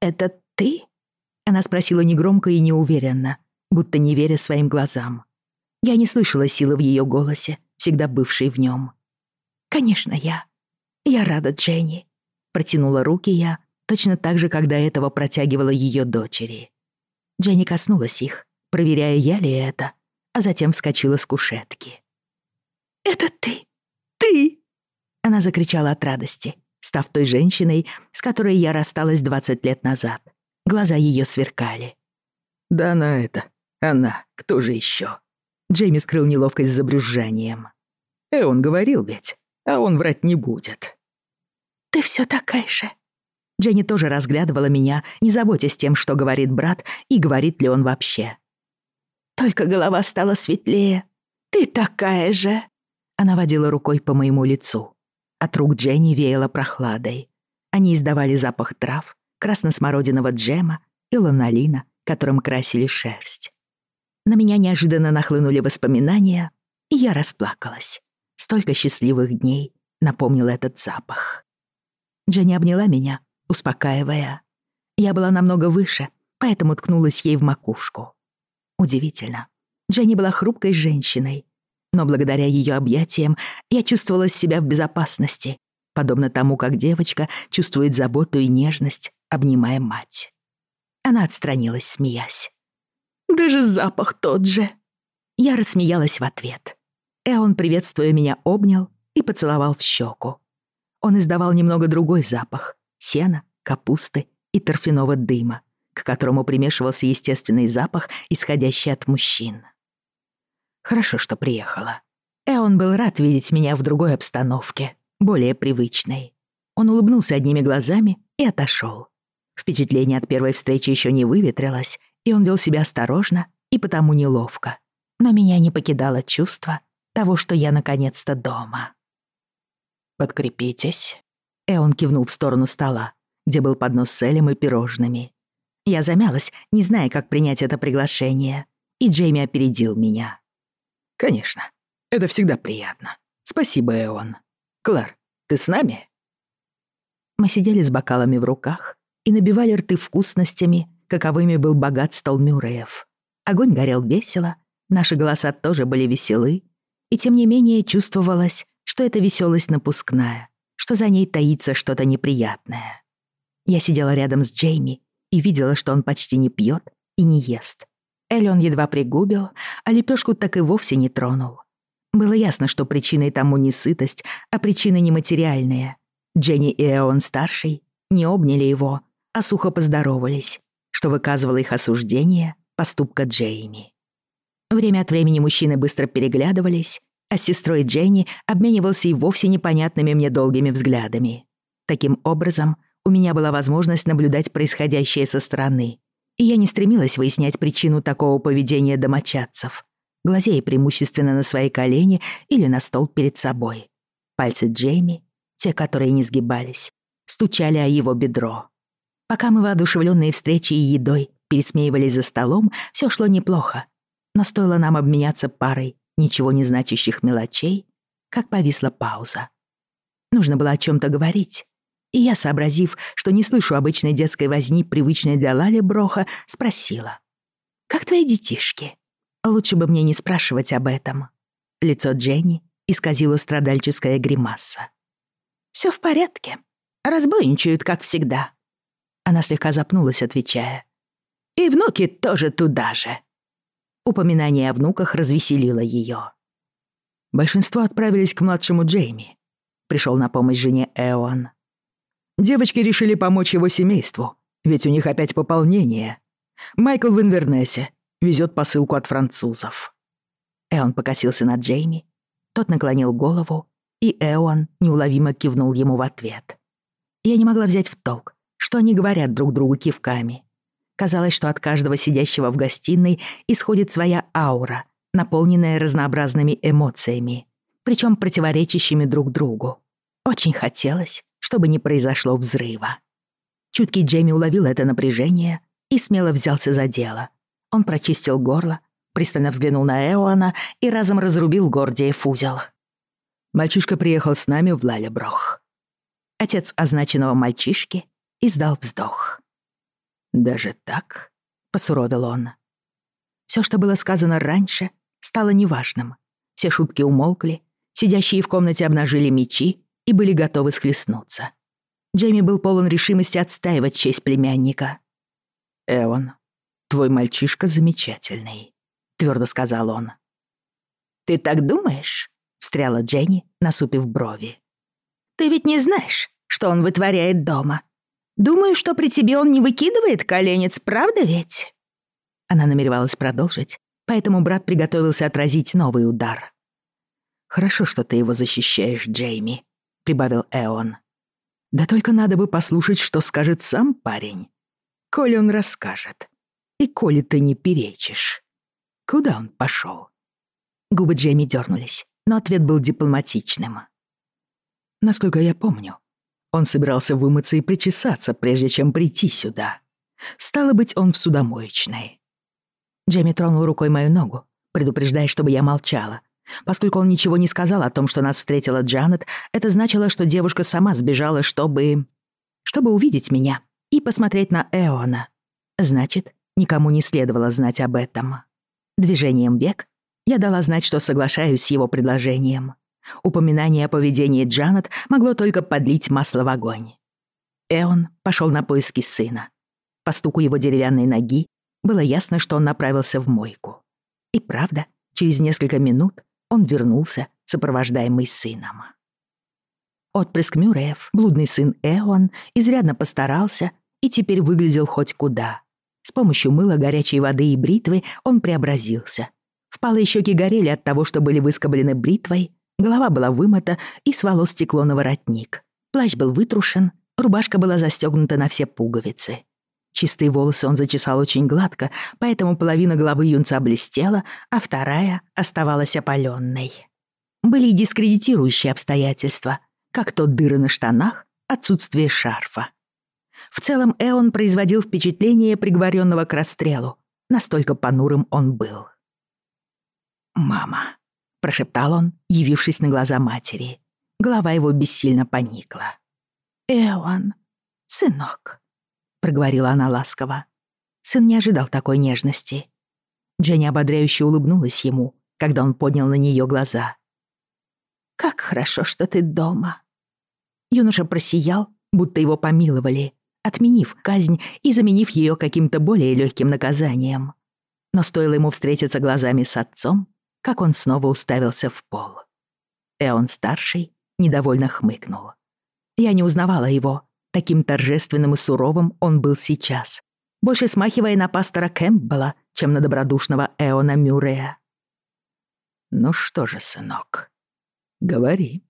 это ты?»
Она спросила негромко и неуверенно, будто не веря своим глазам. Я не слышала силы в ее голосе, всегда бывшей в нем.
«Конечно, я. Я рада Дженни», — протянула руки я, точно так же, как до этого протягивала ее дочери.
Дженни коснулась их, проверяя, я ли это, а затем вскочила с кушетки.
«Это ты! Ты!»
Она закричала от радости, став той женщиной, с которой я рассталась 20 лет назад. Глаза ее сверкали.
«Да она это, она, кто же еще?
Джейми скрыл неловкость за брюзжанием.
«Э, он говорил ведь, а он врать не будет».
«Ты все такая же».
Дженни тоже разглядывала меня, не заботясь тем, что говорит брат и говорит ли он вообще.
«Только голова стала светлее. Ты такая же».
Она водила рукой по моему лицу. От рук Дженни веяло прохладой. Они издавали запах трав, красносмородиного джема и ланолина, которым красили шерсть. На меня неожиданно нахлынули воспоминания, и я расплакалась. Столько счастливых дней напомнил этот запах. Дженни обняла меня, успокаивая. Я была намного выше, поэтому ткнулась ей в макушку. Удивительно. Дженни была хрупкой женщиной, но благодаря ее объятиям я чувствовала себя в безопасности, подобно тому, как девочка чувствует заботу и нежность, обнимая мать. Она отстранилась, смеясь.
Даже запах тот же».
Я рассмеялась в ответ. Эон, приветствуя меня, обнял и поцеловал в щеку. Он издавал немного другой запах — сена, капусты и торфяного дыма, к которому примешивался естественный запах, исходящий от мужчин. Хорошо, что приехала. Эон был рад видеть меня в другой обстановке, более привычной. Он улыбнулся одними глазами и отошел. Впечатление от первой встречи еще не выветрилось, и он вел себя осторожно и потому неловко. Но меня не покидало чувство того, что я наконец-то дома. «Подкрепитесь». Эон кивнул в сторону стола, где был поднос с элем и пирожными. Я замялась, не зная, как принять это приглашение, и Джейми опередил меня.
«Конечно, это всегда приятно. Спасибо, Эон. Клар, ты с нами?»
Мы сидели с бокалами в руках и набивали рты вкусностями, каковыми был богат стол Мюрреев. Огонь горел весело, наши голоса тоже были веселы, и тем не менее чувствовалось, что эта веселость напускная, что за ней таится что-то неприятное. Я сидела рядом с Джейми и видела, что он почти не пьет и не ест. Эллен едва пригубил, а лепешку так и вовсе не тронул. Было ясно, что причиной тому не сытость, а причины нематериальные. Дженни и Эон-старший не обняли его, а сухо поздоровались, что выказывало их осуждение поступка Джейми. Время от времени мужчины быстро переглядывались, а с сестрой Дженни обменивался и вовсе непонятными мне долгими взглядами. Таким образом, у меня была возможность наблюдать происходящее со стороны, и я не стремилась выяснять причину такого поведения домочадцев, глазея преимущественно на свои колени или на стол перед собой. Пальцы Джейми, те, которые не сгибались, стучали о его бедро. Пока мы, воодушевленные встречей и едой, пересмеивались за столом, все шло неплохо. Но стоило нам обменяться парой ничего не значащих мелочей, как повисла пауза. Нужно было о чем то говорить. И я, сообразив, что не слышу обычной детской возни, привычной для Лали Броха, спросила. «Как твои детишки?» Лучше бы мне не спрашивать об этом. Лицо Дженни исказило страдальческая гримаса.
Все в порядке. Разбойничают, как всегда.
Она слегка запнулась, отвечая.
«И внуки тоже туда же!»
Упоминание о внуках развеселило ее.
Большинство отправились к младшему Джейми. Пришел на помощь жене Эон. Девочки решили помочь его семейству, ведь у них опять пополнение. Майкл в Инвернесе везет посылку от французов.
Эон покосился на Джейми, тот наклонил голову, и Эон неуловимо кивнул ему в ответ. Я не могла взять в толк, что они говорят друг другу кивками. Казалось, что от каждого сидящего в гостиной исходит своя аура, наполненная разнообразными эмоциями, причем противоречащими друг другу. Очень хотелось, чтобы не произошло взрыва. Чуткий Джейми уловил это напряжение и смело взялся за дело. Он прочистил горло, пристально взглянул на Эоана и разом разрубил Гордиев узел.
Мальчишка приехал с нами в Лалеброх.
Отец означенного мальчишки издал вздох.
«Даже так?» — посуровил он.
Все, что было сказано раньше, стало неважным. Все шутки умолкли, сидящие в комнате обнажили мечи и были готовы схлестнуться. Джейми был полон решимости отстаивать честь племянника.
«Эон, твой мальчишка замечательный», — твердо сказал он.
«Ты так думаешь?» — встряла Дженни, насупив брови. «Ты ведь не знаешь, что он вытворяет дома Думаю, что при тебе он не выкидывает коленец, правда ведь?» Она намеревалась продолжить, поэтому брат приготовился отразить новый удар.
«Хорошо, что ты его защищаешь, Джейми», — прибавил Эон. «Да только надо бы послушать, что скажет сам парень. Коли он расскажет. И коли ты не перечишь. Куда он пошел?
Губы Джейми дернулись, но ответ был дипломатичным.
«Насколько я помню, он собирался вымыться и причесаться, прежде чем прийти сюда. Стало быть, он в судомоечной.
Джейми тронул рукой мою ногу, предупреждая, чтобы я молчала. Поскольку он ничего не сказал о том, что нас встретила Джанет, это значило, что девушка сама сбежала, чтобы... чтобы увидеть меня и посмотреть на Эона. Значит, никому не следовало знать об этом. Движением век я дала знать, что соглашаюсь с его предложением. Упоминание о поведении Джанет могло только подлить масло в огонь. Эон пошел на поиски сына. По стуку его деревянной ноги было ясно, что он направился в мойку. И правда, через несколько минут он вернулся, сопровождаемый сыном. Отпрыск Мюреев, блудный сын Эон, изрядно постарался и теперь выглядел хоть куда. С помощью мыла, горячей воды и бритвы он преобразился. Впалые щеки горели от того, что были выскоблены бритвой, Голова была вымыта, и с волос стекло на воротник. Плащ был вытрушен, рубашка была застегнута на все пуговицы. Чистые волосы он зачесал очень гладко, поэтому половина головы юнца блестела, а вторая оставалась опаленной. Были и дискредитирующие обстоятельства, как то дыры на штанах, отсутствие шарфа. В целом Эон производил впечатление приговоренного к расстрелу. Настолько понурым он был. «Мама», прошептал он, явившись на глаза матери. Голова его бессильно поникла. «Эван, сынок», — проговорила она ласково. Сын не ожидал такой нежности. Дженни ободряюще улыбнулась ему, когда он поднял на нее глаза. «Как хорошо, что ты дома!» Юноша просиял, будто его помиловали, отменив казнь и заменив ее каким-то более легким наказанием. Но стоило ему встретиться глазами с отцом, как он снова уставился в пол. Эон-старший недовольно хмыкнул. Я не узнавала его. Таким торжественным и суровым он был сейчас, больше смахивая на пастора Кэмпбелла, чем на добродушного Эона Мюррея.
«Ну что же, сынок, говори,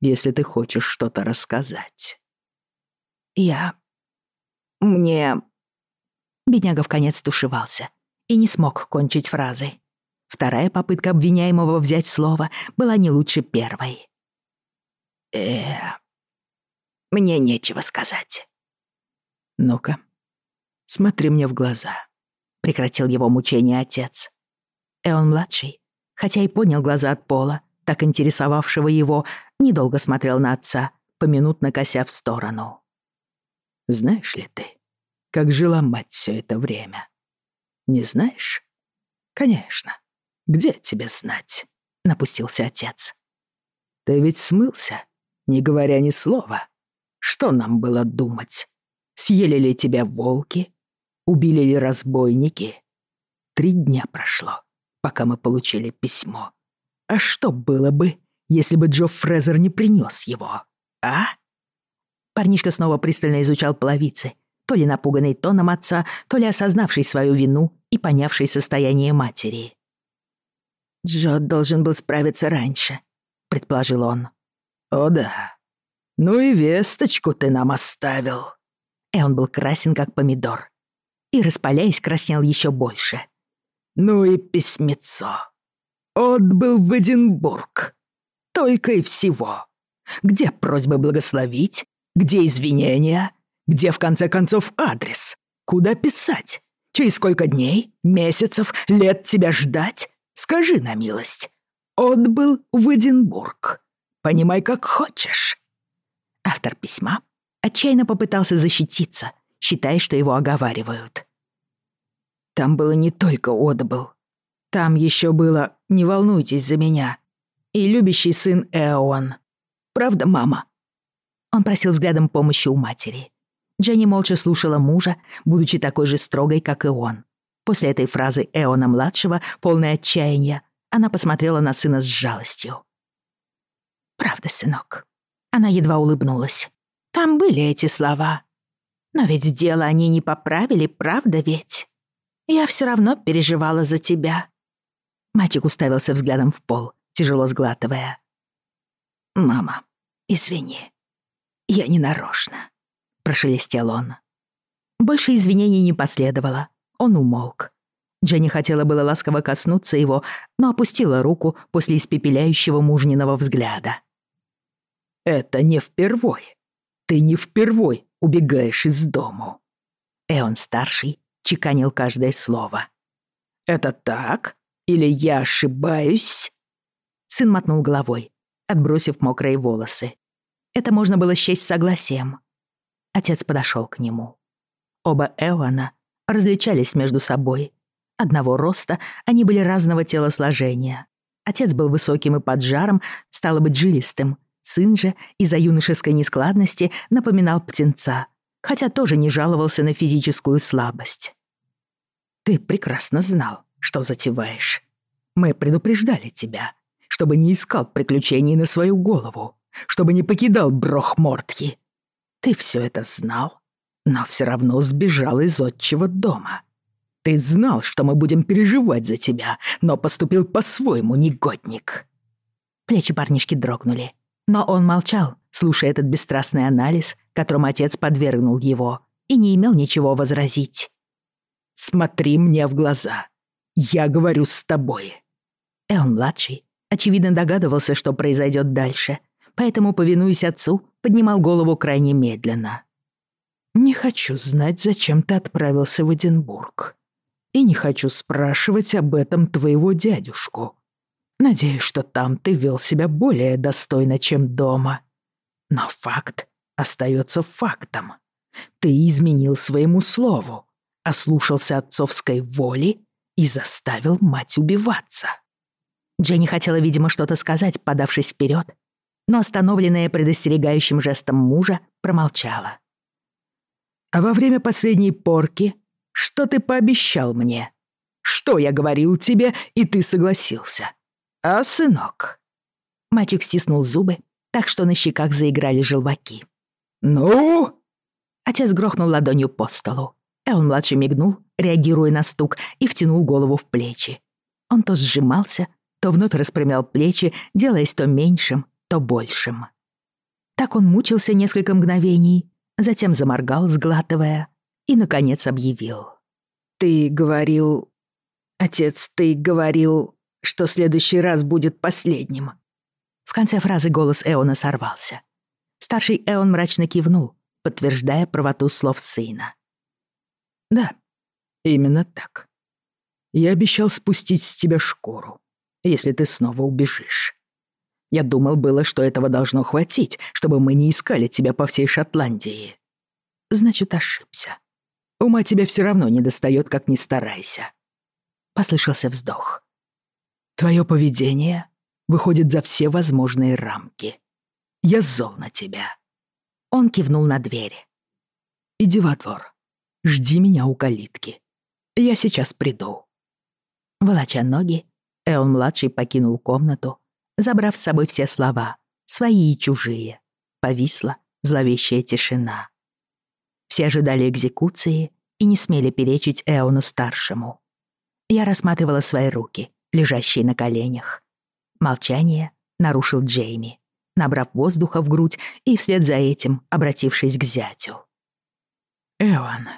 если ты хочешь что-то рассказать».
«Я... мне...» Бедняга в конец тушевался и не смог кончить фразы. Вторая попытка обвиняемого взять слово была не лучше первой. э мне нечего сказать.
Ну-ка, смотри мне в глаза. Прекратил его мучение отец.
Эон-младший, хотя и поднял глаза от пола, так интересовавшего его, недолго смотрел на отца, поминутно кося в сторону.
«Знаешь ли ты, как жила мать все это время?» «Не знаешь?» «Конечно. «Где тебе знать?» — напустился отец. «Ты ведь смылся, не говоря ни слова. Что нам было думать? Съели ли тебя волки? Убили ли разбойники? Три дня прошло, пока мы получили письмо. А что было бы, если бы Джо Фрезер не принес его, а?»
Парнишка снова пристально изучал половицы, то ли напуганный тоном отца, то ли осознавший свою вину и понявший состояние матери. Джот должен был справиться раньше», — предположил он.
«О да. Ну и весточку ты нам оставил».
И он был красен, как помидор. И, распаляясь, краснел еще больше.
«Ну и письмецо. Отбыл в Эдинбург. Только и всего. Где просьбы благословить? Где извинения? Где, в конце концов, адрес? Куда писать? Через сколько дней, месяцев, лет тебя ждать? Скажи на милость, отбыл в Эдинбург. Понимай, как хочешь».
Автор письма отчаянно попытался защититься, считая, что его оговаривают.
Там было не только отбыл. Там еще было «Не волнуйтесь за меня» и «Любящий сын Эон». «Правда, мама?»
Он просил взглядом помощи у матери. Дженни молча слушала мужа, будучи такой же строгой, как и он. После этой фразы Эона-младшего, полное отчаяние. она посмотрела на сына с жалостью. «Правда, сынок». Она едва улыбнулась. «Там были эти слова. Но ведь дело они не поправили, правда ведь? Я все равно переживала за тебя». Мальчик уставился взглядом в пол, тяжело сглатывая.
«Мама, извини. Я не нарочно», — прошелестел он.
Больше извинений не последовало. Он умолк. Дженни хотела было ласково коснуться его, но опустила руку после испепеляющего мужниного взгляда.
«Это не впервой. Ты не впервой убегаешь из дому».
Эон-старший чеканил каждое слово.
«Это так? Или я ошибаюсь?»
Сын мотнул головой, отбросив мокрые волосы. Это можно было счесть согласием. Отец подошел к нему. Оба Эона различались между собой. Одного роста они были разного телосложения. Отец был высоким и поджаром, стало быть, жилистым. Сын же из-за юношеской нескладности напоминал птенца, хотя тоже не жаловался на физическую слабость.
«Ты прекрасно знал, что затеваешь. Мы предупреждали тебя, чтобы не искал приключений на свою голову, чтобы не покидал Брохмортки. Ты все это знал но все равно сбежал из отчего дома. Ты знал, что мы будем переживать за тебя, но поступил по-своему, негодник».
Плечи парнишки дрогнули, но он молчал, слушая этот бесстрастный анализ, которым отец подвергнул его, и не имел ничего возразить.
«Смотри мне в глаза. Я говорю с тобой».
Эон-младший, очевидно, догадывался, что произойдет дальше, поэтому, повинуясь отцу, поднимал голову крайне медленно.
Не хочу знать, зачем ты отправился в Эдинбург. И не хочу спрашивать об этом твоего дядюшку. Надеюсь, что там ты вел себя более достойно, чем дома. Но факт остается фактом. Ты изменил своему слову, ослушался отцовской воли и заставил мать убиваться.
Дженни хотела, видимо, что-то сказать, подавшись вперед, но остановленная предостерегающим жестом мужа промолчала.
А во время последней порки что ты пообещал мне? Что я говорил тебе, и ты согласился? А, сынок?»
Мальчик стиснул зубы, так что на щеках заиграли желваки.
«Ну?»
Отец грохнул ладонью по столу. А Элн-младший мигнул, реагируя на стук, и втянул голову в плечи. Он то сжимался, то вновь распрямлял плечи, делаясь то меньшим, то большим. Так он мучился несколько мгновений, затем заморгал, сглатывая, и, наконец, объявил.
«Ты говорил... Отец, ты говорил, что следующий раз будет последним».
В конце фразы голос Эона сорвался. Старший Эон мрачно кивнул, подтверждая правоту слов сына.
«Да, именно так. Я обещал спустить с тебя шкуру, если ты снова убежишь. Я думал было, что этого должно хватить, чтобы мы не искали тебя по всей Шотландии. Значит, ошибся. Ума тебя все равно не достает, как ни старайся. Послышался вздох. Твое поведение выходит за все возможные рамки. Я зол на тебя.
Он кивнул на двери.
Иди во двор. Жди меня у калитки. Я сейчас приду.
Волоча ноги, Эон-младший покинул комнату забрав с собой все слова, свои и чужие. Повисла зловещая тишина. Все ожидали экзекуции и не смели перечить Эону-старшему. Я рассматривала свои руки, лежащие на коленях. Молчание нарушил Джейми, набрав воздуха в грудь и вслед за этим обратившись к зятю.
«Эон,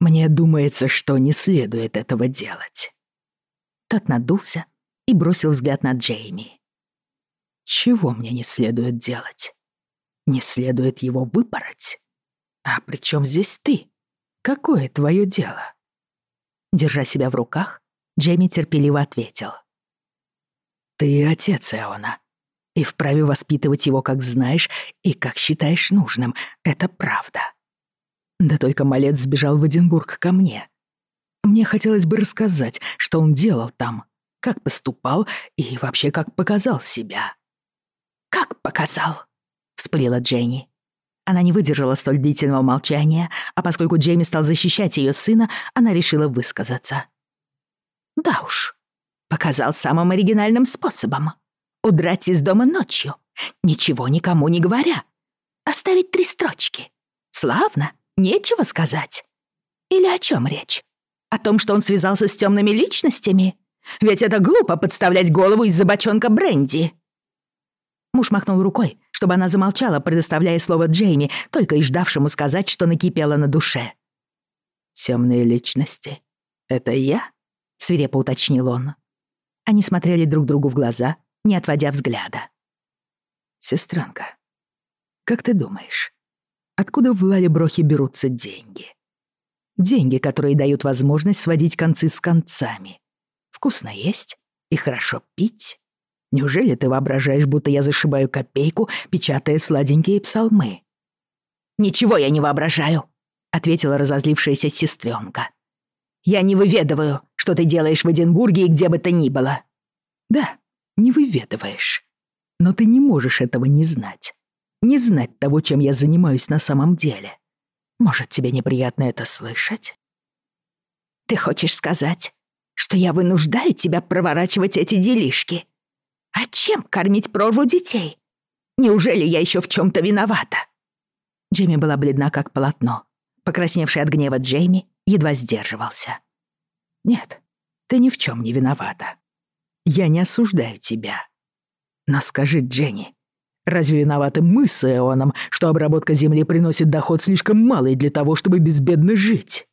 мне думается, что не следует этого делать».
Тот надулся и бросил взгляд на Джейми.
Чего мне не следует делать? Не следует его выпороть? А при чем здесь ты? Какое твое дело?
Держа себя в руках, Джейми терпеливо ответил.
Ты отец Эона, и вправе воспитывать его, как знаешь и как считаешь нужным. Это правда. Да только малец сбежал в Эдинбург ко мне. Мне хотелось бы рассказать, что он делал там, как поступал и вообще как показал себя.
«Как показал?» — вспылила Дженни. Она не выдержала столь длительного молчания, а поскольку Джейми стал защищать ее сына, она решила высказаться. «Да уж, показал самым оригинальным способом. Удрать из дома ночью, ничего никому не говоря. Оставить три строчки. Славно, нечего сказать. Или о чем речь? О том, что он связался с темными личностями? Ведь это глупо подставлять голову из-за бочонка бренди. Муж махнул рукой, чтобы она замолчала, предоставляя слово Джейми, только и ждавшему сказать, что накипело на душе.
«Тёмные личности. Это я?» — свирепо уточнил он.
Они смотрели друг другу в глаза, не отводя взгляда.
«Сестрёнка, как ты думаешь, откуда в Лалеброхе берутся деньги?» «Деньги, которые дают возможность сводить концы с концами. Вкусно есть и хорошо пить». Неужели ты воображаешь, будто я зашибаю копейку, печатая сладенькие псалмы?»
«Ничего я не воображаю», — ответила разозлившаяся сестренка. «Я не выведываю, что ты делаешь в Эдинбурге и где бы то ни было».
«Да, не выведываешь. Но ты не можешь этого не знать. Не знать того, чем я занимаюсь на самом деле. Может, тебе неприятно это слышать?»
«Ты хочешь сказать, что я вынуждаю тебя проворачивать эти делишки?» А чем кормить прорву детей? Неужели я еще в чем-то виновата?» Джейми была бледна, как полотно. Покрасневший от гнева Джейми едва сдерживался.
«Нет, ты ни в чем не виновата. Я не осуждаю тебя. Но скажи, Дженни, разве виноваты мы с Эоном, что обработка земли приносит доход слишком малый для того, чтобы безбедно жить?»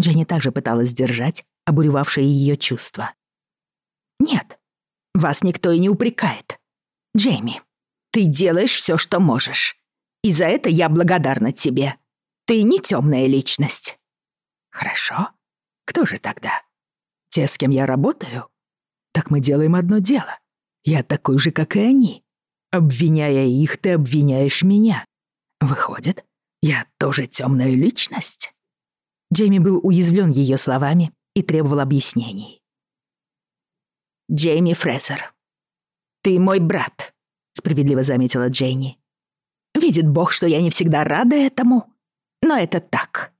Дженни также пыталась сдержать обуревавшие ее чувства. «Нет, вас никто и не упрекает. Джейми, ты делаешь все, что можешь. И за это я благодарна тебе. Ты не темная личность.
Хорошо. Кто же тогда? Те, с кем я работаю? Так мы делаем одно дело. Я такой же, как и они. Обвиняя их, ты обвиняешь меня. Выходит, я тоже темная личность?
Джейми был уязвлен ее словами и требовал объяснений. Джейми Фрезер. «Ты мой брат», — справедливо заметила Джейни. «Видит Бог, что я не всегда рада этому, но это так.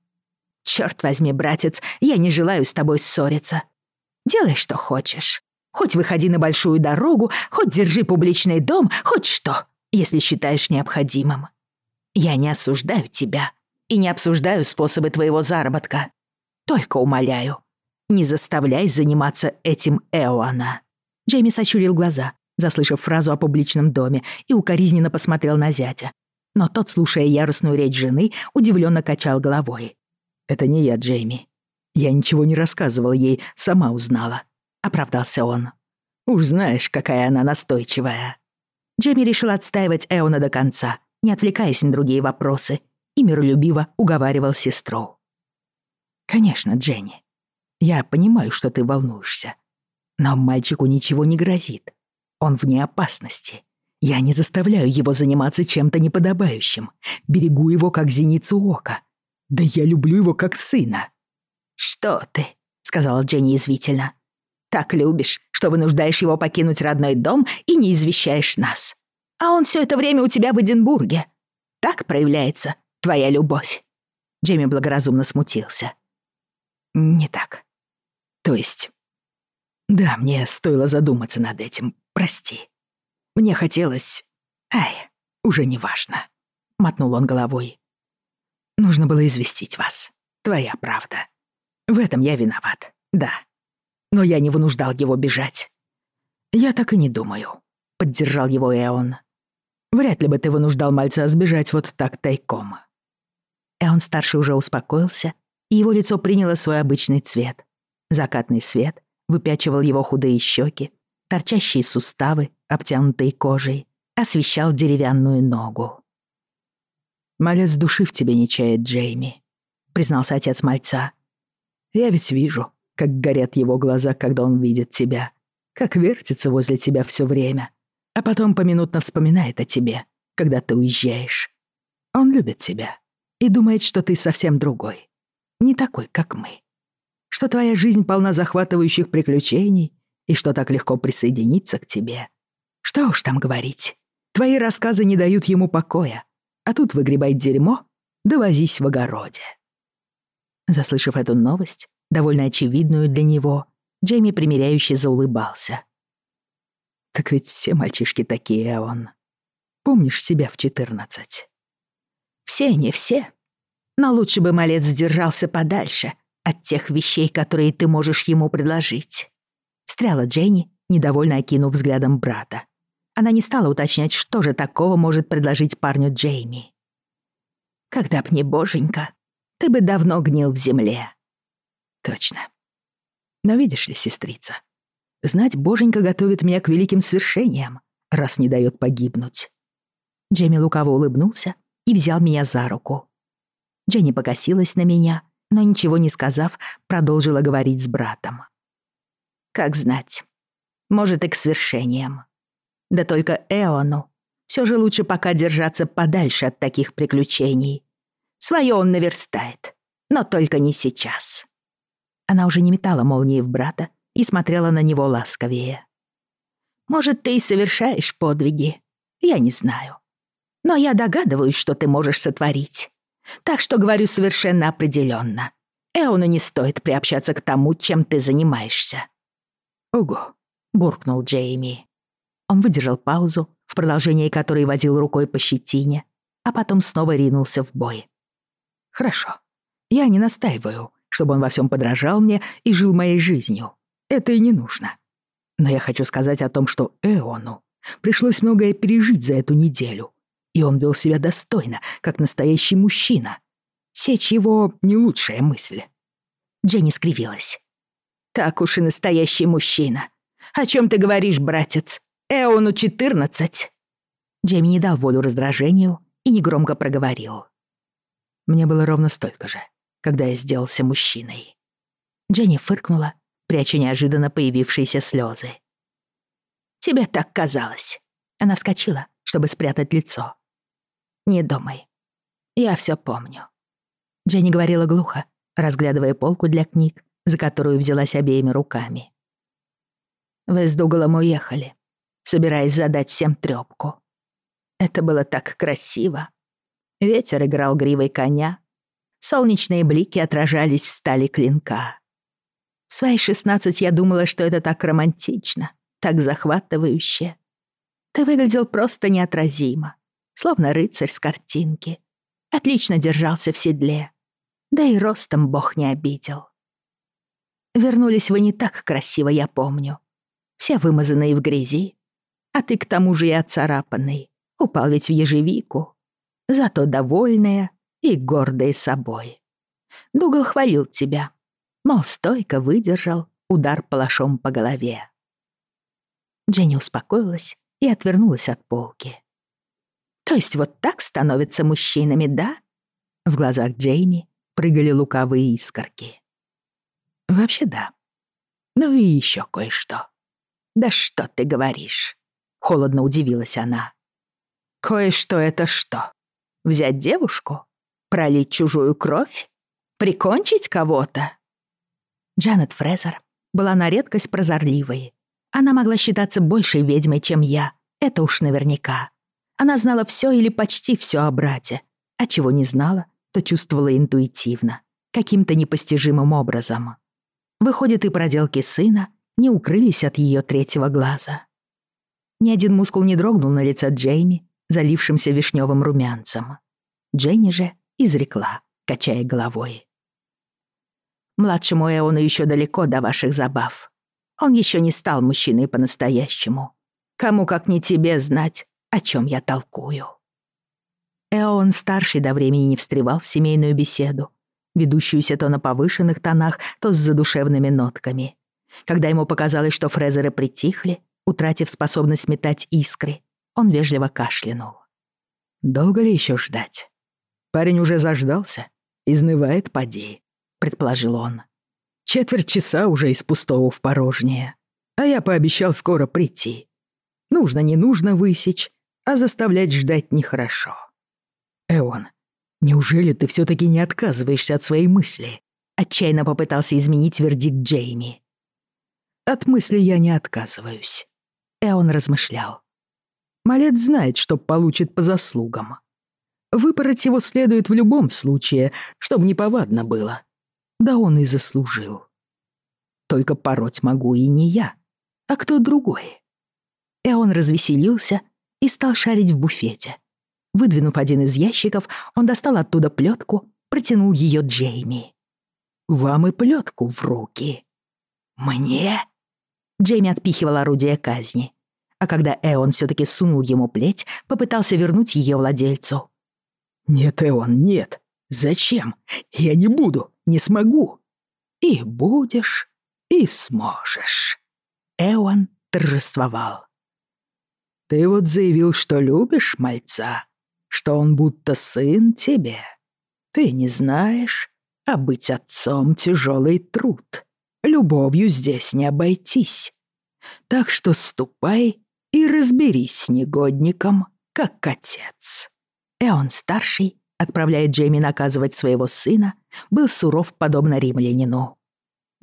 Черт возьми, братец, я не желаю с тобой ссориться. Делай, что хочешь. Хоть выходи на большую дорогу, хоть держи публичный дом, хоть что, если считаешь необходимым. Я не осуждаю тебя и не обсуждаю способы твоего заработка. Только умоляю, не заставляй заниматься этим Эона. Джейми сощурил глаза, заслышав фразу о публичном доме, и укоризненно посмотрел на зятя. Но тот, слушая яростную речь жены, удивленно качал головой.
«Это не я, Джейми. Я ничего не рассказывал ей, сама узнала», — оправдался он. «Уж знаешь, какая она настойчивая».
Джейми решил отстаивать Эона до конца, не отвлекаясь на другие вопросы, и миролюбиво уговаривал сестру.
«Конечно, Дженни. Я понимаю, что ты волнуешься. Но мальчику ничего не грозит. Он вне опасности. Я не заставляю его заниматься чем-то неподобающим. Берегу его, как зеницу ока. Да я люблю его, как сына.
«Что ты?» — сказала Дженни извительно. «Так любишь, что вынуждаешь его покинуть родной дом и не извещаешь нас. А он все это время у тебя в Эдинбурге. Так проявляется твоя любовь». Джейми благоразумно смутился.
«Не так. То есть да, мне стоило задуматься над этим, прости. Мне хотелось... Ай, уже не важно. Мотнул он головой. Нужно было известить вас. Твоя правда. В этом я виноват, да. Но я не вынуждал его бежать. Я так и не думаю. Поддержал его Эон. Вряд ли бы ты вынуждал мальца сбежать вот так тайком.
Эон старший уже успокоился, и его лицо приняло свой обычный цвет. Закатный свет выпячивал его худые щеки, торчащие суставы, обтянутые кожей, освещал деревянную ногу.
«Малец души в тебе не чает, Джейми», —
признался отец мальца.
«Я ведь вижу, как горят его глаза, когда он видит тебя, как вертится возле тебя все время, а потом поминутно вспоминает о тебе, когда ты уезжаешь. Он любит тебя и думает, что ты совсем другой, не такой, как мы что твоя жизнь полна захватывающих приключений и что так легко присоединиться к тебе. Что уж там говорить. Твои рассказы не дают ему покоя, а тут выгребай дерьмо, да возись в огороде».
Заслышав эту новость, довольно очевидную для него, Джейми примиряюще заулыбался.
«Так ведь все мальчишки такие, а он. Помнишь себя в четырнадцать?»
«Все не все. Но лучше бы малец сдержался подальше от тех вещей, которые ты можешь ему предложить.
Встряла Дженни, недовольно окинув взглядом брата. Она не стала уточнять, что же такого может предложить парню Джейми.
«Когда б не боженька, ты бы давно гнил в земле».
«Точно. Но видишь ли, сестрица, знать боженька готовит меня к великим свершениям, раз не дает погибнуть».
Джейми лукаво улыбнулся и взял меня за руку. Дженни покосилась на меня — но, ничего не сказав, продолжила говорить с братом.
«Как знать. Может, и к свершениям. Да только Эону все же лучше пока держаться подальше от таких приключений. Своё он наверстает, но только не сейчас».
Она уже не метала молнии в брата и смотрела на него ласковее.
«Может, ты и совершаешь подвиги, я не знаю. Но я догадываюсь, что ты можешь сотворить. Так что говорю совершенно определенно. Эону не стоит приобщаться к тому, чем ты занимаешься».
«Ого», — буркнул Джейми. Он выдержал паузу, в продолжении которой водил рукой по щетине, а потом снова ринулся в бой. «Хорошо. Я не настаиваю, чтобы он во всем подражал мне и жил моей жизнью. Это и не нужно. Но я хочу сказать о том, что Эону пришлось многое пережить за эту неделю, и он вел себя достойно, как настоящий мужчина. Сечь его — не лучшая мысль.
Дженни скривилась. «Так уж и настоящий мужчина. О чем ты говоришь, братец? Эону четырнадцать!»
Джейми не дал волю раздражению и негромко проговорил.
«Мне было ровно столько же, когда я сделался мужчиной».
Дженни фыркнула, пряча неожиданно появившиеся слезы.
«Тебе так казалось».
Она вскочила, чтобы спрятать лицо.
Не думай. Я все помню».
Дженни говорила глухо, разглядывая полку для книг, за которую взялась обеими руками.
«Вы с Дугалом уехали, собираясь задать всем трёпку. Это было так красиво. Ветер играл гривой коня. Солнечные блики отражались в стали клинка. В свои шестнадцать я думала, что это так романтично, так захватывающе. Ты выглядел просто неотразимо словно рыцарь с картинки. Отлично держался в седле. Да и ростом бог не обидел. Вернулись вы не так красиво, я помню. Все вымазанные в грязи. А ты к тому же и оцарапанный. Упал ведь в ежевику. Зато довольная и гордая собой. Дугал хвалил тебя. Мол, стойко выдержал удар палашом по голове. Дженни успокоилась и отвернулась от полки. То есть вот так становятся мужчинами, да?» В глазах Джейми прыгали лукавые искорки. «Вообще да. Ну и еще кое-что». «Да что ты говоришь?» — холодно удивилась она. «Кое-что это что? Взять девушку? Пролить чужую кровь? Прикончить кого-то?» Джанет Фрезер была на редкость прозорливой. Она могла считаться большей ведьмой, чем я, это уж наверняка. Она знала все или почти все о брате, а чего не знала, то чувствовала интуитивно, каким-то непостижимым образом. Выходит, и проделки сына не укрылись от ее третьего глаза. Ни один мускул не дрогнул на лице Джейми, залившимся вишневым румянцем. Дженни же изрекла, качая головой. «Младшему Эону еще далеко до ваших забав. Он еще не стал мужчиной по-настоящему. Кому, как не тебе, знать, о чем я толкую. Эон-старший до времени не встревал в семейную беседу, ведущуюся то на повышенных тонах, то с задушевными нотками. Когда ему показалось, что фрезеры притихли, утратив способность метать искры, он вежливо кашлянул.
«Долго ли еще ждать? Парень уже заждался. Изнывает, поди», — предположил он. «Четверть часа уже из пустого в порожнее. А я пообещал скоро прийти. Нужно, не нужно высечь, а заставлять ждать нехорошо. Эон, неужели ты все таки не отказываешься от своей мысли? Отчаянно попытался изменить вердикт Джейми. От мысли я не отказываюсь. Эон размышлял. Малец знает, что получит по заслугам. Выпороть его следует в любом случае, чтобы неповадно было. Да он и заслужил. Только пороть могу и не я, а кто другой. Эон развеселился и стал шарить в буфете. Выдвинув один из ящиков, он достал оттуда плетку, протянул ее Джейми. «Вам и плетку в руки». «Мне?» Джейми отпихивал орудие казни. А когда Эон все-таки сунул ему плеть, попытался вернуть ее владельцу. «Нет, Эон, нет. Зачем? Я не буду, не смогу». «И будешь, и сможешь». Эон торжествовал. Ты вот заявил, что любишь мальца, что он будто сын тебе. Ты не знаешь, а быть отцом — тяжелый труд. Любовью здесь не обойтись. Так что ступай и разберись с негодником, как отец». Эон старший, отправляя Джейми наказывать своего сына, был суров подобно римлянину.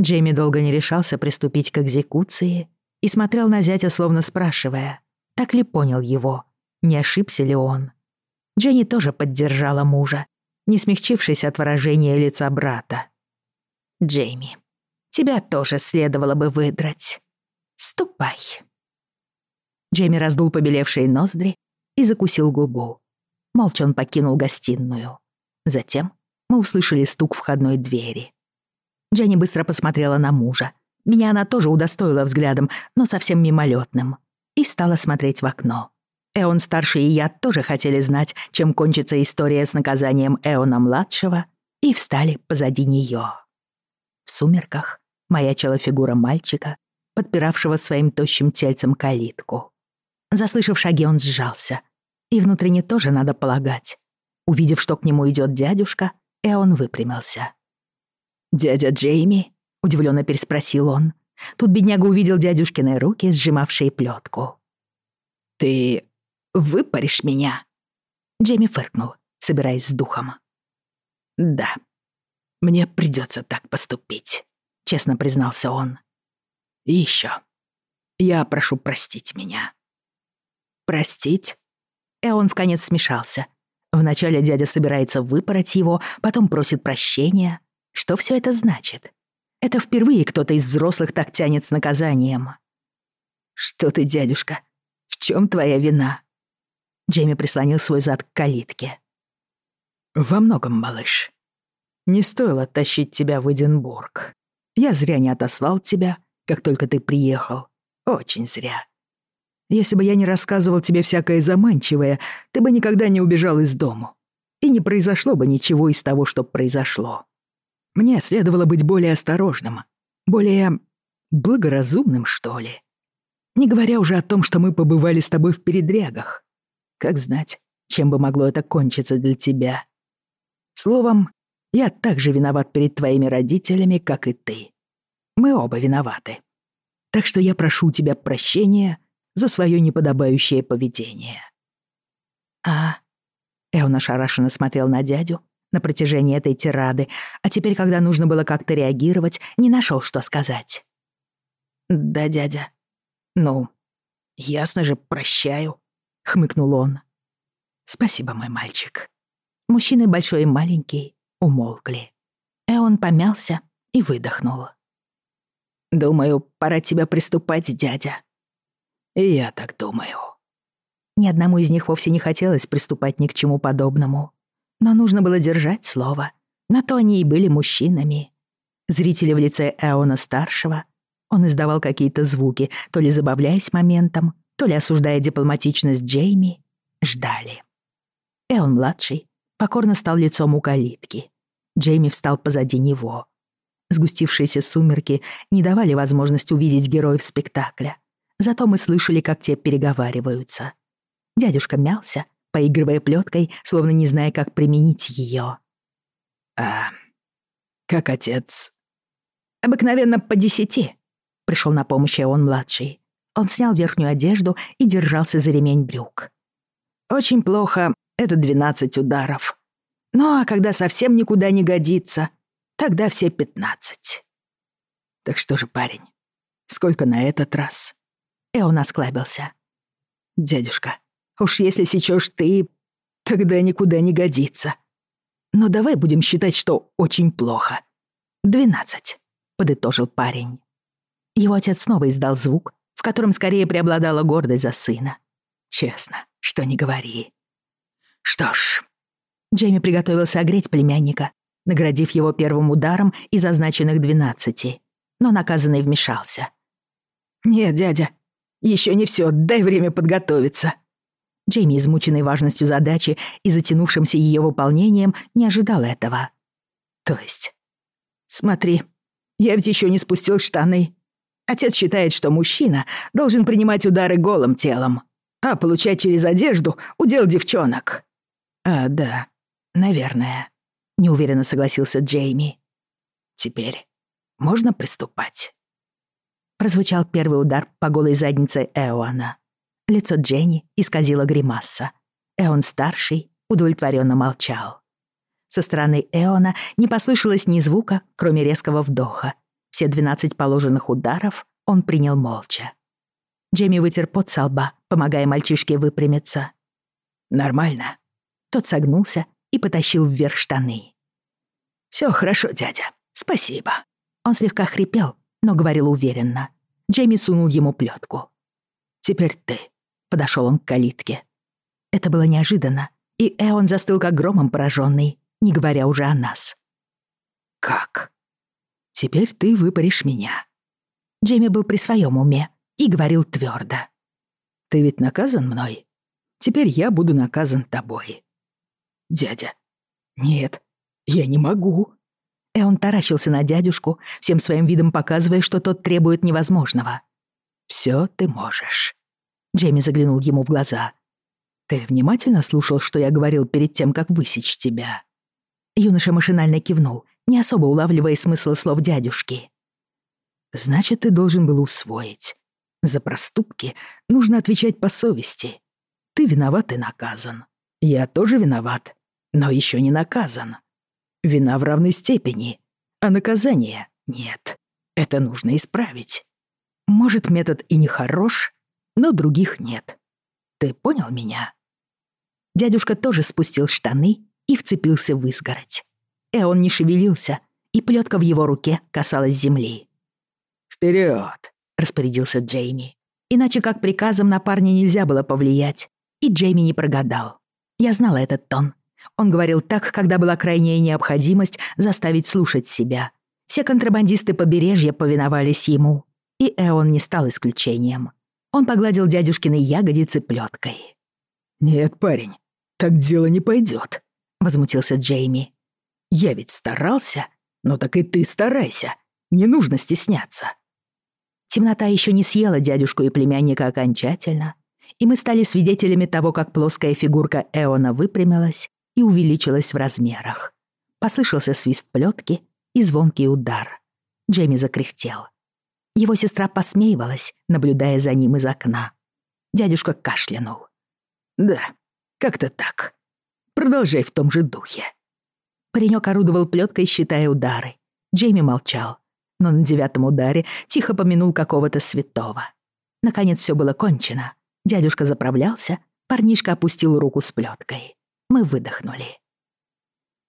Джейми долго не решался приступить к экзекуции и смотрел на зятя, словно спрашивая, так ли понял его? Не ошибся ли он? Дженни тоже поддержала мужа, не смягчившись от выражения лица брата. «Джейми, тебя тоже следовало бы выдрать. Ступай». Джейми раздул побелевшие ноздри и закусил губу. Молча он покинул гостиную. Затем мы услышали стук входной двери. Дженни быстро посмотрела на мужа. Меня она тоже удостоила взглядом, но совсем мимолетным и стала смотреть в окно. Эон-старший и я тоже хотели знать, чем кончится история с наказанием Эона-младшего, и встали позади нее. В сумерках маячила фигура мальчика, подпиравшего своим тощим тельцем калитку. Заслышав шаги, он сжался. И внутренне тоже надо полагать. Увидев, что к нему идет дядюшка, Эон выпрямился. «Дядя Джейми?» — удивленно переспросил он. Тут бедняга увидел дядюшкины руки, сжимавшие плетку. «Ты выпаришь меня?» Джейми фыркнул, собираясь с духом. «Да, мне придется так поступить», — честно признался он. «И еще. Я прошу простить меня». «Простить?» Эон вконец смешался. Вначале дядя собирается выпороть его, потом просит прощения. Что все это значит? Это впервые кто-то из взрослых так тянет с наказанием. «Что ты, дядюшка? В чем твоя вина?» Джейми прислонил свой зад к калитке. «Во многом, малыш. Не стоило тащить тебя в Эдинбург. Я зря не отослал тебя, как только ты приехал. Очень зря. Если бы я не рассказывал тебе всякое заманчивое, ты бы никогда не убежал из дому. И не произошло бы ничего из того, что произошло. Мне следовало быть более осторожным, более благоразумным, что ли. Не говоря уже о том, что мы побывали с тобой в передрягах. Как знать, чем бы могло это кончиться для тебя. Словом, я так же виноват перед твоими родителями, как и ты. Мы оба виноваты. Так что я прошу у тебя прощения за свое неподобающее поведение. А... Эон ошарашенно смотрел на дядю, на протяжении этой тирады, а теперь, когда нужно было как-то реагировать, не нашел, что сказать. «Да, дядя. Ну, ясно же, прощаю», — хмыкнул он. «Спасибо, мой мальчик». Мужчины большой и маленький умолкли. Эон помялся и выдохнул. «Думаю, пора тебя приступать, дядя». «И я так думаю». Ни одному из них вовсе не хотелось приступать ни к чему подобному. Но нужно было держать слово. На то они и были мужчинами. Зрители в лице Эона-старшего. Он издавал какие-то звуки, то ли забавляясь моментом, то ли осуждая дипломатичность Джейми. Ждали. Эон-младший покорно стал лицом у калитки. Джейми встал позади него. Сгустившиеся сумерки не давали возможность увидеть героев спектакля. Зато мы слышали, как те переговариваются. Дядюшка мялся, поигрывая плеткой, словно не зная, как применить ее. «А как отец?»
«Обыкновенно по десяти», — пришел на помощь он младший. Он снял верхнюю одежду и держался за ремень брюк. «Очень плохо, это двенадцать ударов. Ну а когда совсем никуда не годится, тогда все пятнадцать».
«Так что же, парень, сколько на этот раз?»
Эон осклабился.
«Дядюшка, Уж если сечешь ты, тогда никуда не годится. Но давай будем считать, что очень плохо. Двенадцать, подытожил парень.
Его отец снова издал звук, в котором скорее преобладала гордость за сына.
Честно, что не говори. Что ж,
Джейми приготовился огреть племянника, наградив его первым ударом из означенных двенадцати. Но наказанный вмешался.
«Нет, дядя, еще не все, дай время подготовиться»,
Джейми, измученный важностью задачи и затянувшимся ее выполнением, не ожидал этого.
То есть... «Смотри, я ведь еще не спустил штаны. Отец считает, что мужчина должен принимать удары голым телом, а получать через одежду удел девчонок». «А, да, наверное», — неуверенно согласился Джейми. «Теперь можно приступать?»
Прозвучал первый удар по голой заднице Эоана. Лицо Дженни исказило гримаса. Эон-старший удовлетворенно молчал. Со стороны Эона не послышалось ни звука, кроме резкого вдоха. Все двенадцать положенных ударов он принял молча. Джемми вытер пот со лба, помогая мальчишке выпрямиться.
«Нормально».
Тот согнулся и потащил вверх штаны.
«Всё хорошо, дядя. Спасибо».
Он слегка хрипел, но говорил уверенно. Джейми сунул ему плётку.
«Теперь ты». Подошел он к калитке.
Это было неожиданно, и Эон застыл как громом пораженный, не говоря уже о нас.
«Как? Теперь ты выпаришь меня».
Джейми был при своем уме и говорил твердо.
«Ты ведь наказан мной? Теперь я буду наказан тобой». «Дядя, нет, я не могу».
Эон таращился на дядюшку, всем своим видом показывая, что тот требует невозможного.
«Всё ты можешь.
Джейми заглянул ему в глаза.
«Ты внимательно слушал, что я говорил перед тем, как высечь тебя?»
Юноша машинально кивнул, не особо улавливая смысл слов дядюшки.
«Значит, ты должен был усвоить. За проступки нужно отвечать по совести. Ты виноват и наказан. Я тоже виноват, но еще не наказан. Вина в равной степени, а наказания нет. Это нужно исправить. Может, метод и не хорош, но других нет. Ты понял меня?»
Дядюшка тоже спустил штаны и вцепился в изгородь. Эон не шевелился, и плетка в его руке касалась земли.
«Вперед!» — распорядился Джейми.
Иначе как приказом на парня нельзя было повлиять, и Джейми не прогадал. Я знала этот тон. Он говорил так, когда была крайняя необходимость заставить слушать себя. Все контрабандисты побережья повиновались ему, и Эон не стал исключением. Он погладил дядюшкины ягодицы плеткой.
«Нет, парень, так дело не пойдет», — возмутился Джейми. «Я ведь старался, но так и ты старайся. Не нужно стесняться».
Темнота еще не съела дядюшку и племянника окончательно, и мы стали свидетелями того, как плоская фигурка Эона выпрямилась и увеличилась в размерах. Послышался свист плетки и звонкий удар. Джейми закряхтел. Его сестра посмеивалась, наблюдая за ним из окна. Дядюшка кашлянул.
«Да, как-то так. Продолжай в том же духе».
Паренек орудовал плёткой, считая удары. Джейми молчал, но на девятом ударе тихо помянул какого-то святого. Наконец все было кончено. Дядюшка заправлялся, парнишка опустил руку с плёткой. Мы выдохнули.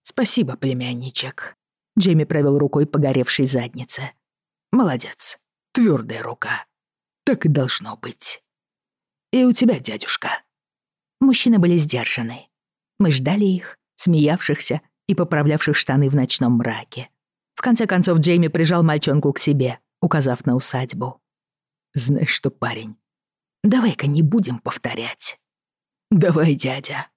«Спасибо, племянничек», — Джейми провел рукой по горевшей заднице. «Молодец. Твердая рука. Так и должно быть. И у тебя, дядюшка.
Мужчины были сдержаны. Мы ждали их, смеявшихся и поправлявших штаны в ночном мраке. В конце концов Джейми прижал мальчонку к себе, указав на усадьбу.
«Знаешь что, парень, давай-ка не будем повторять». «Давай, дядя».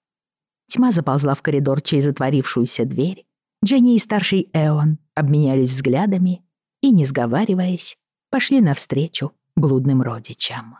Тьма заползла в коридор через затворившуюся дверь. Дженни и старший Эон обменялись взглядами и, не сговариваясь, пошли навстречу блудным родичам.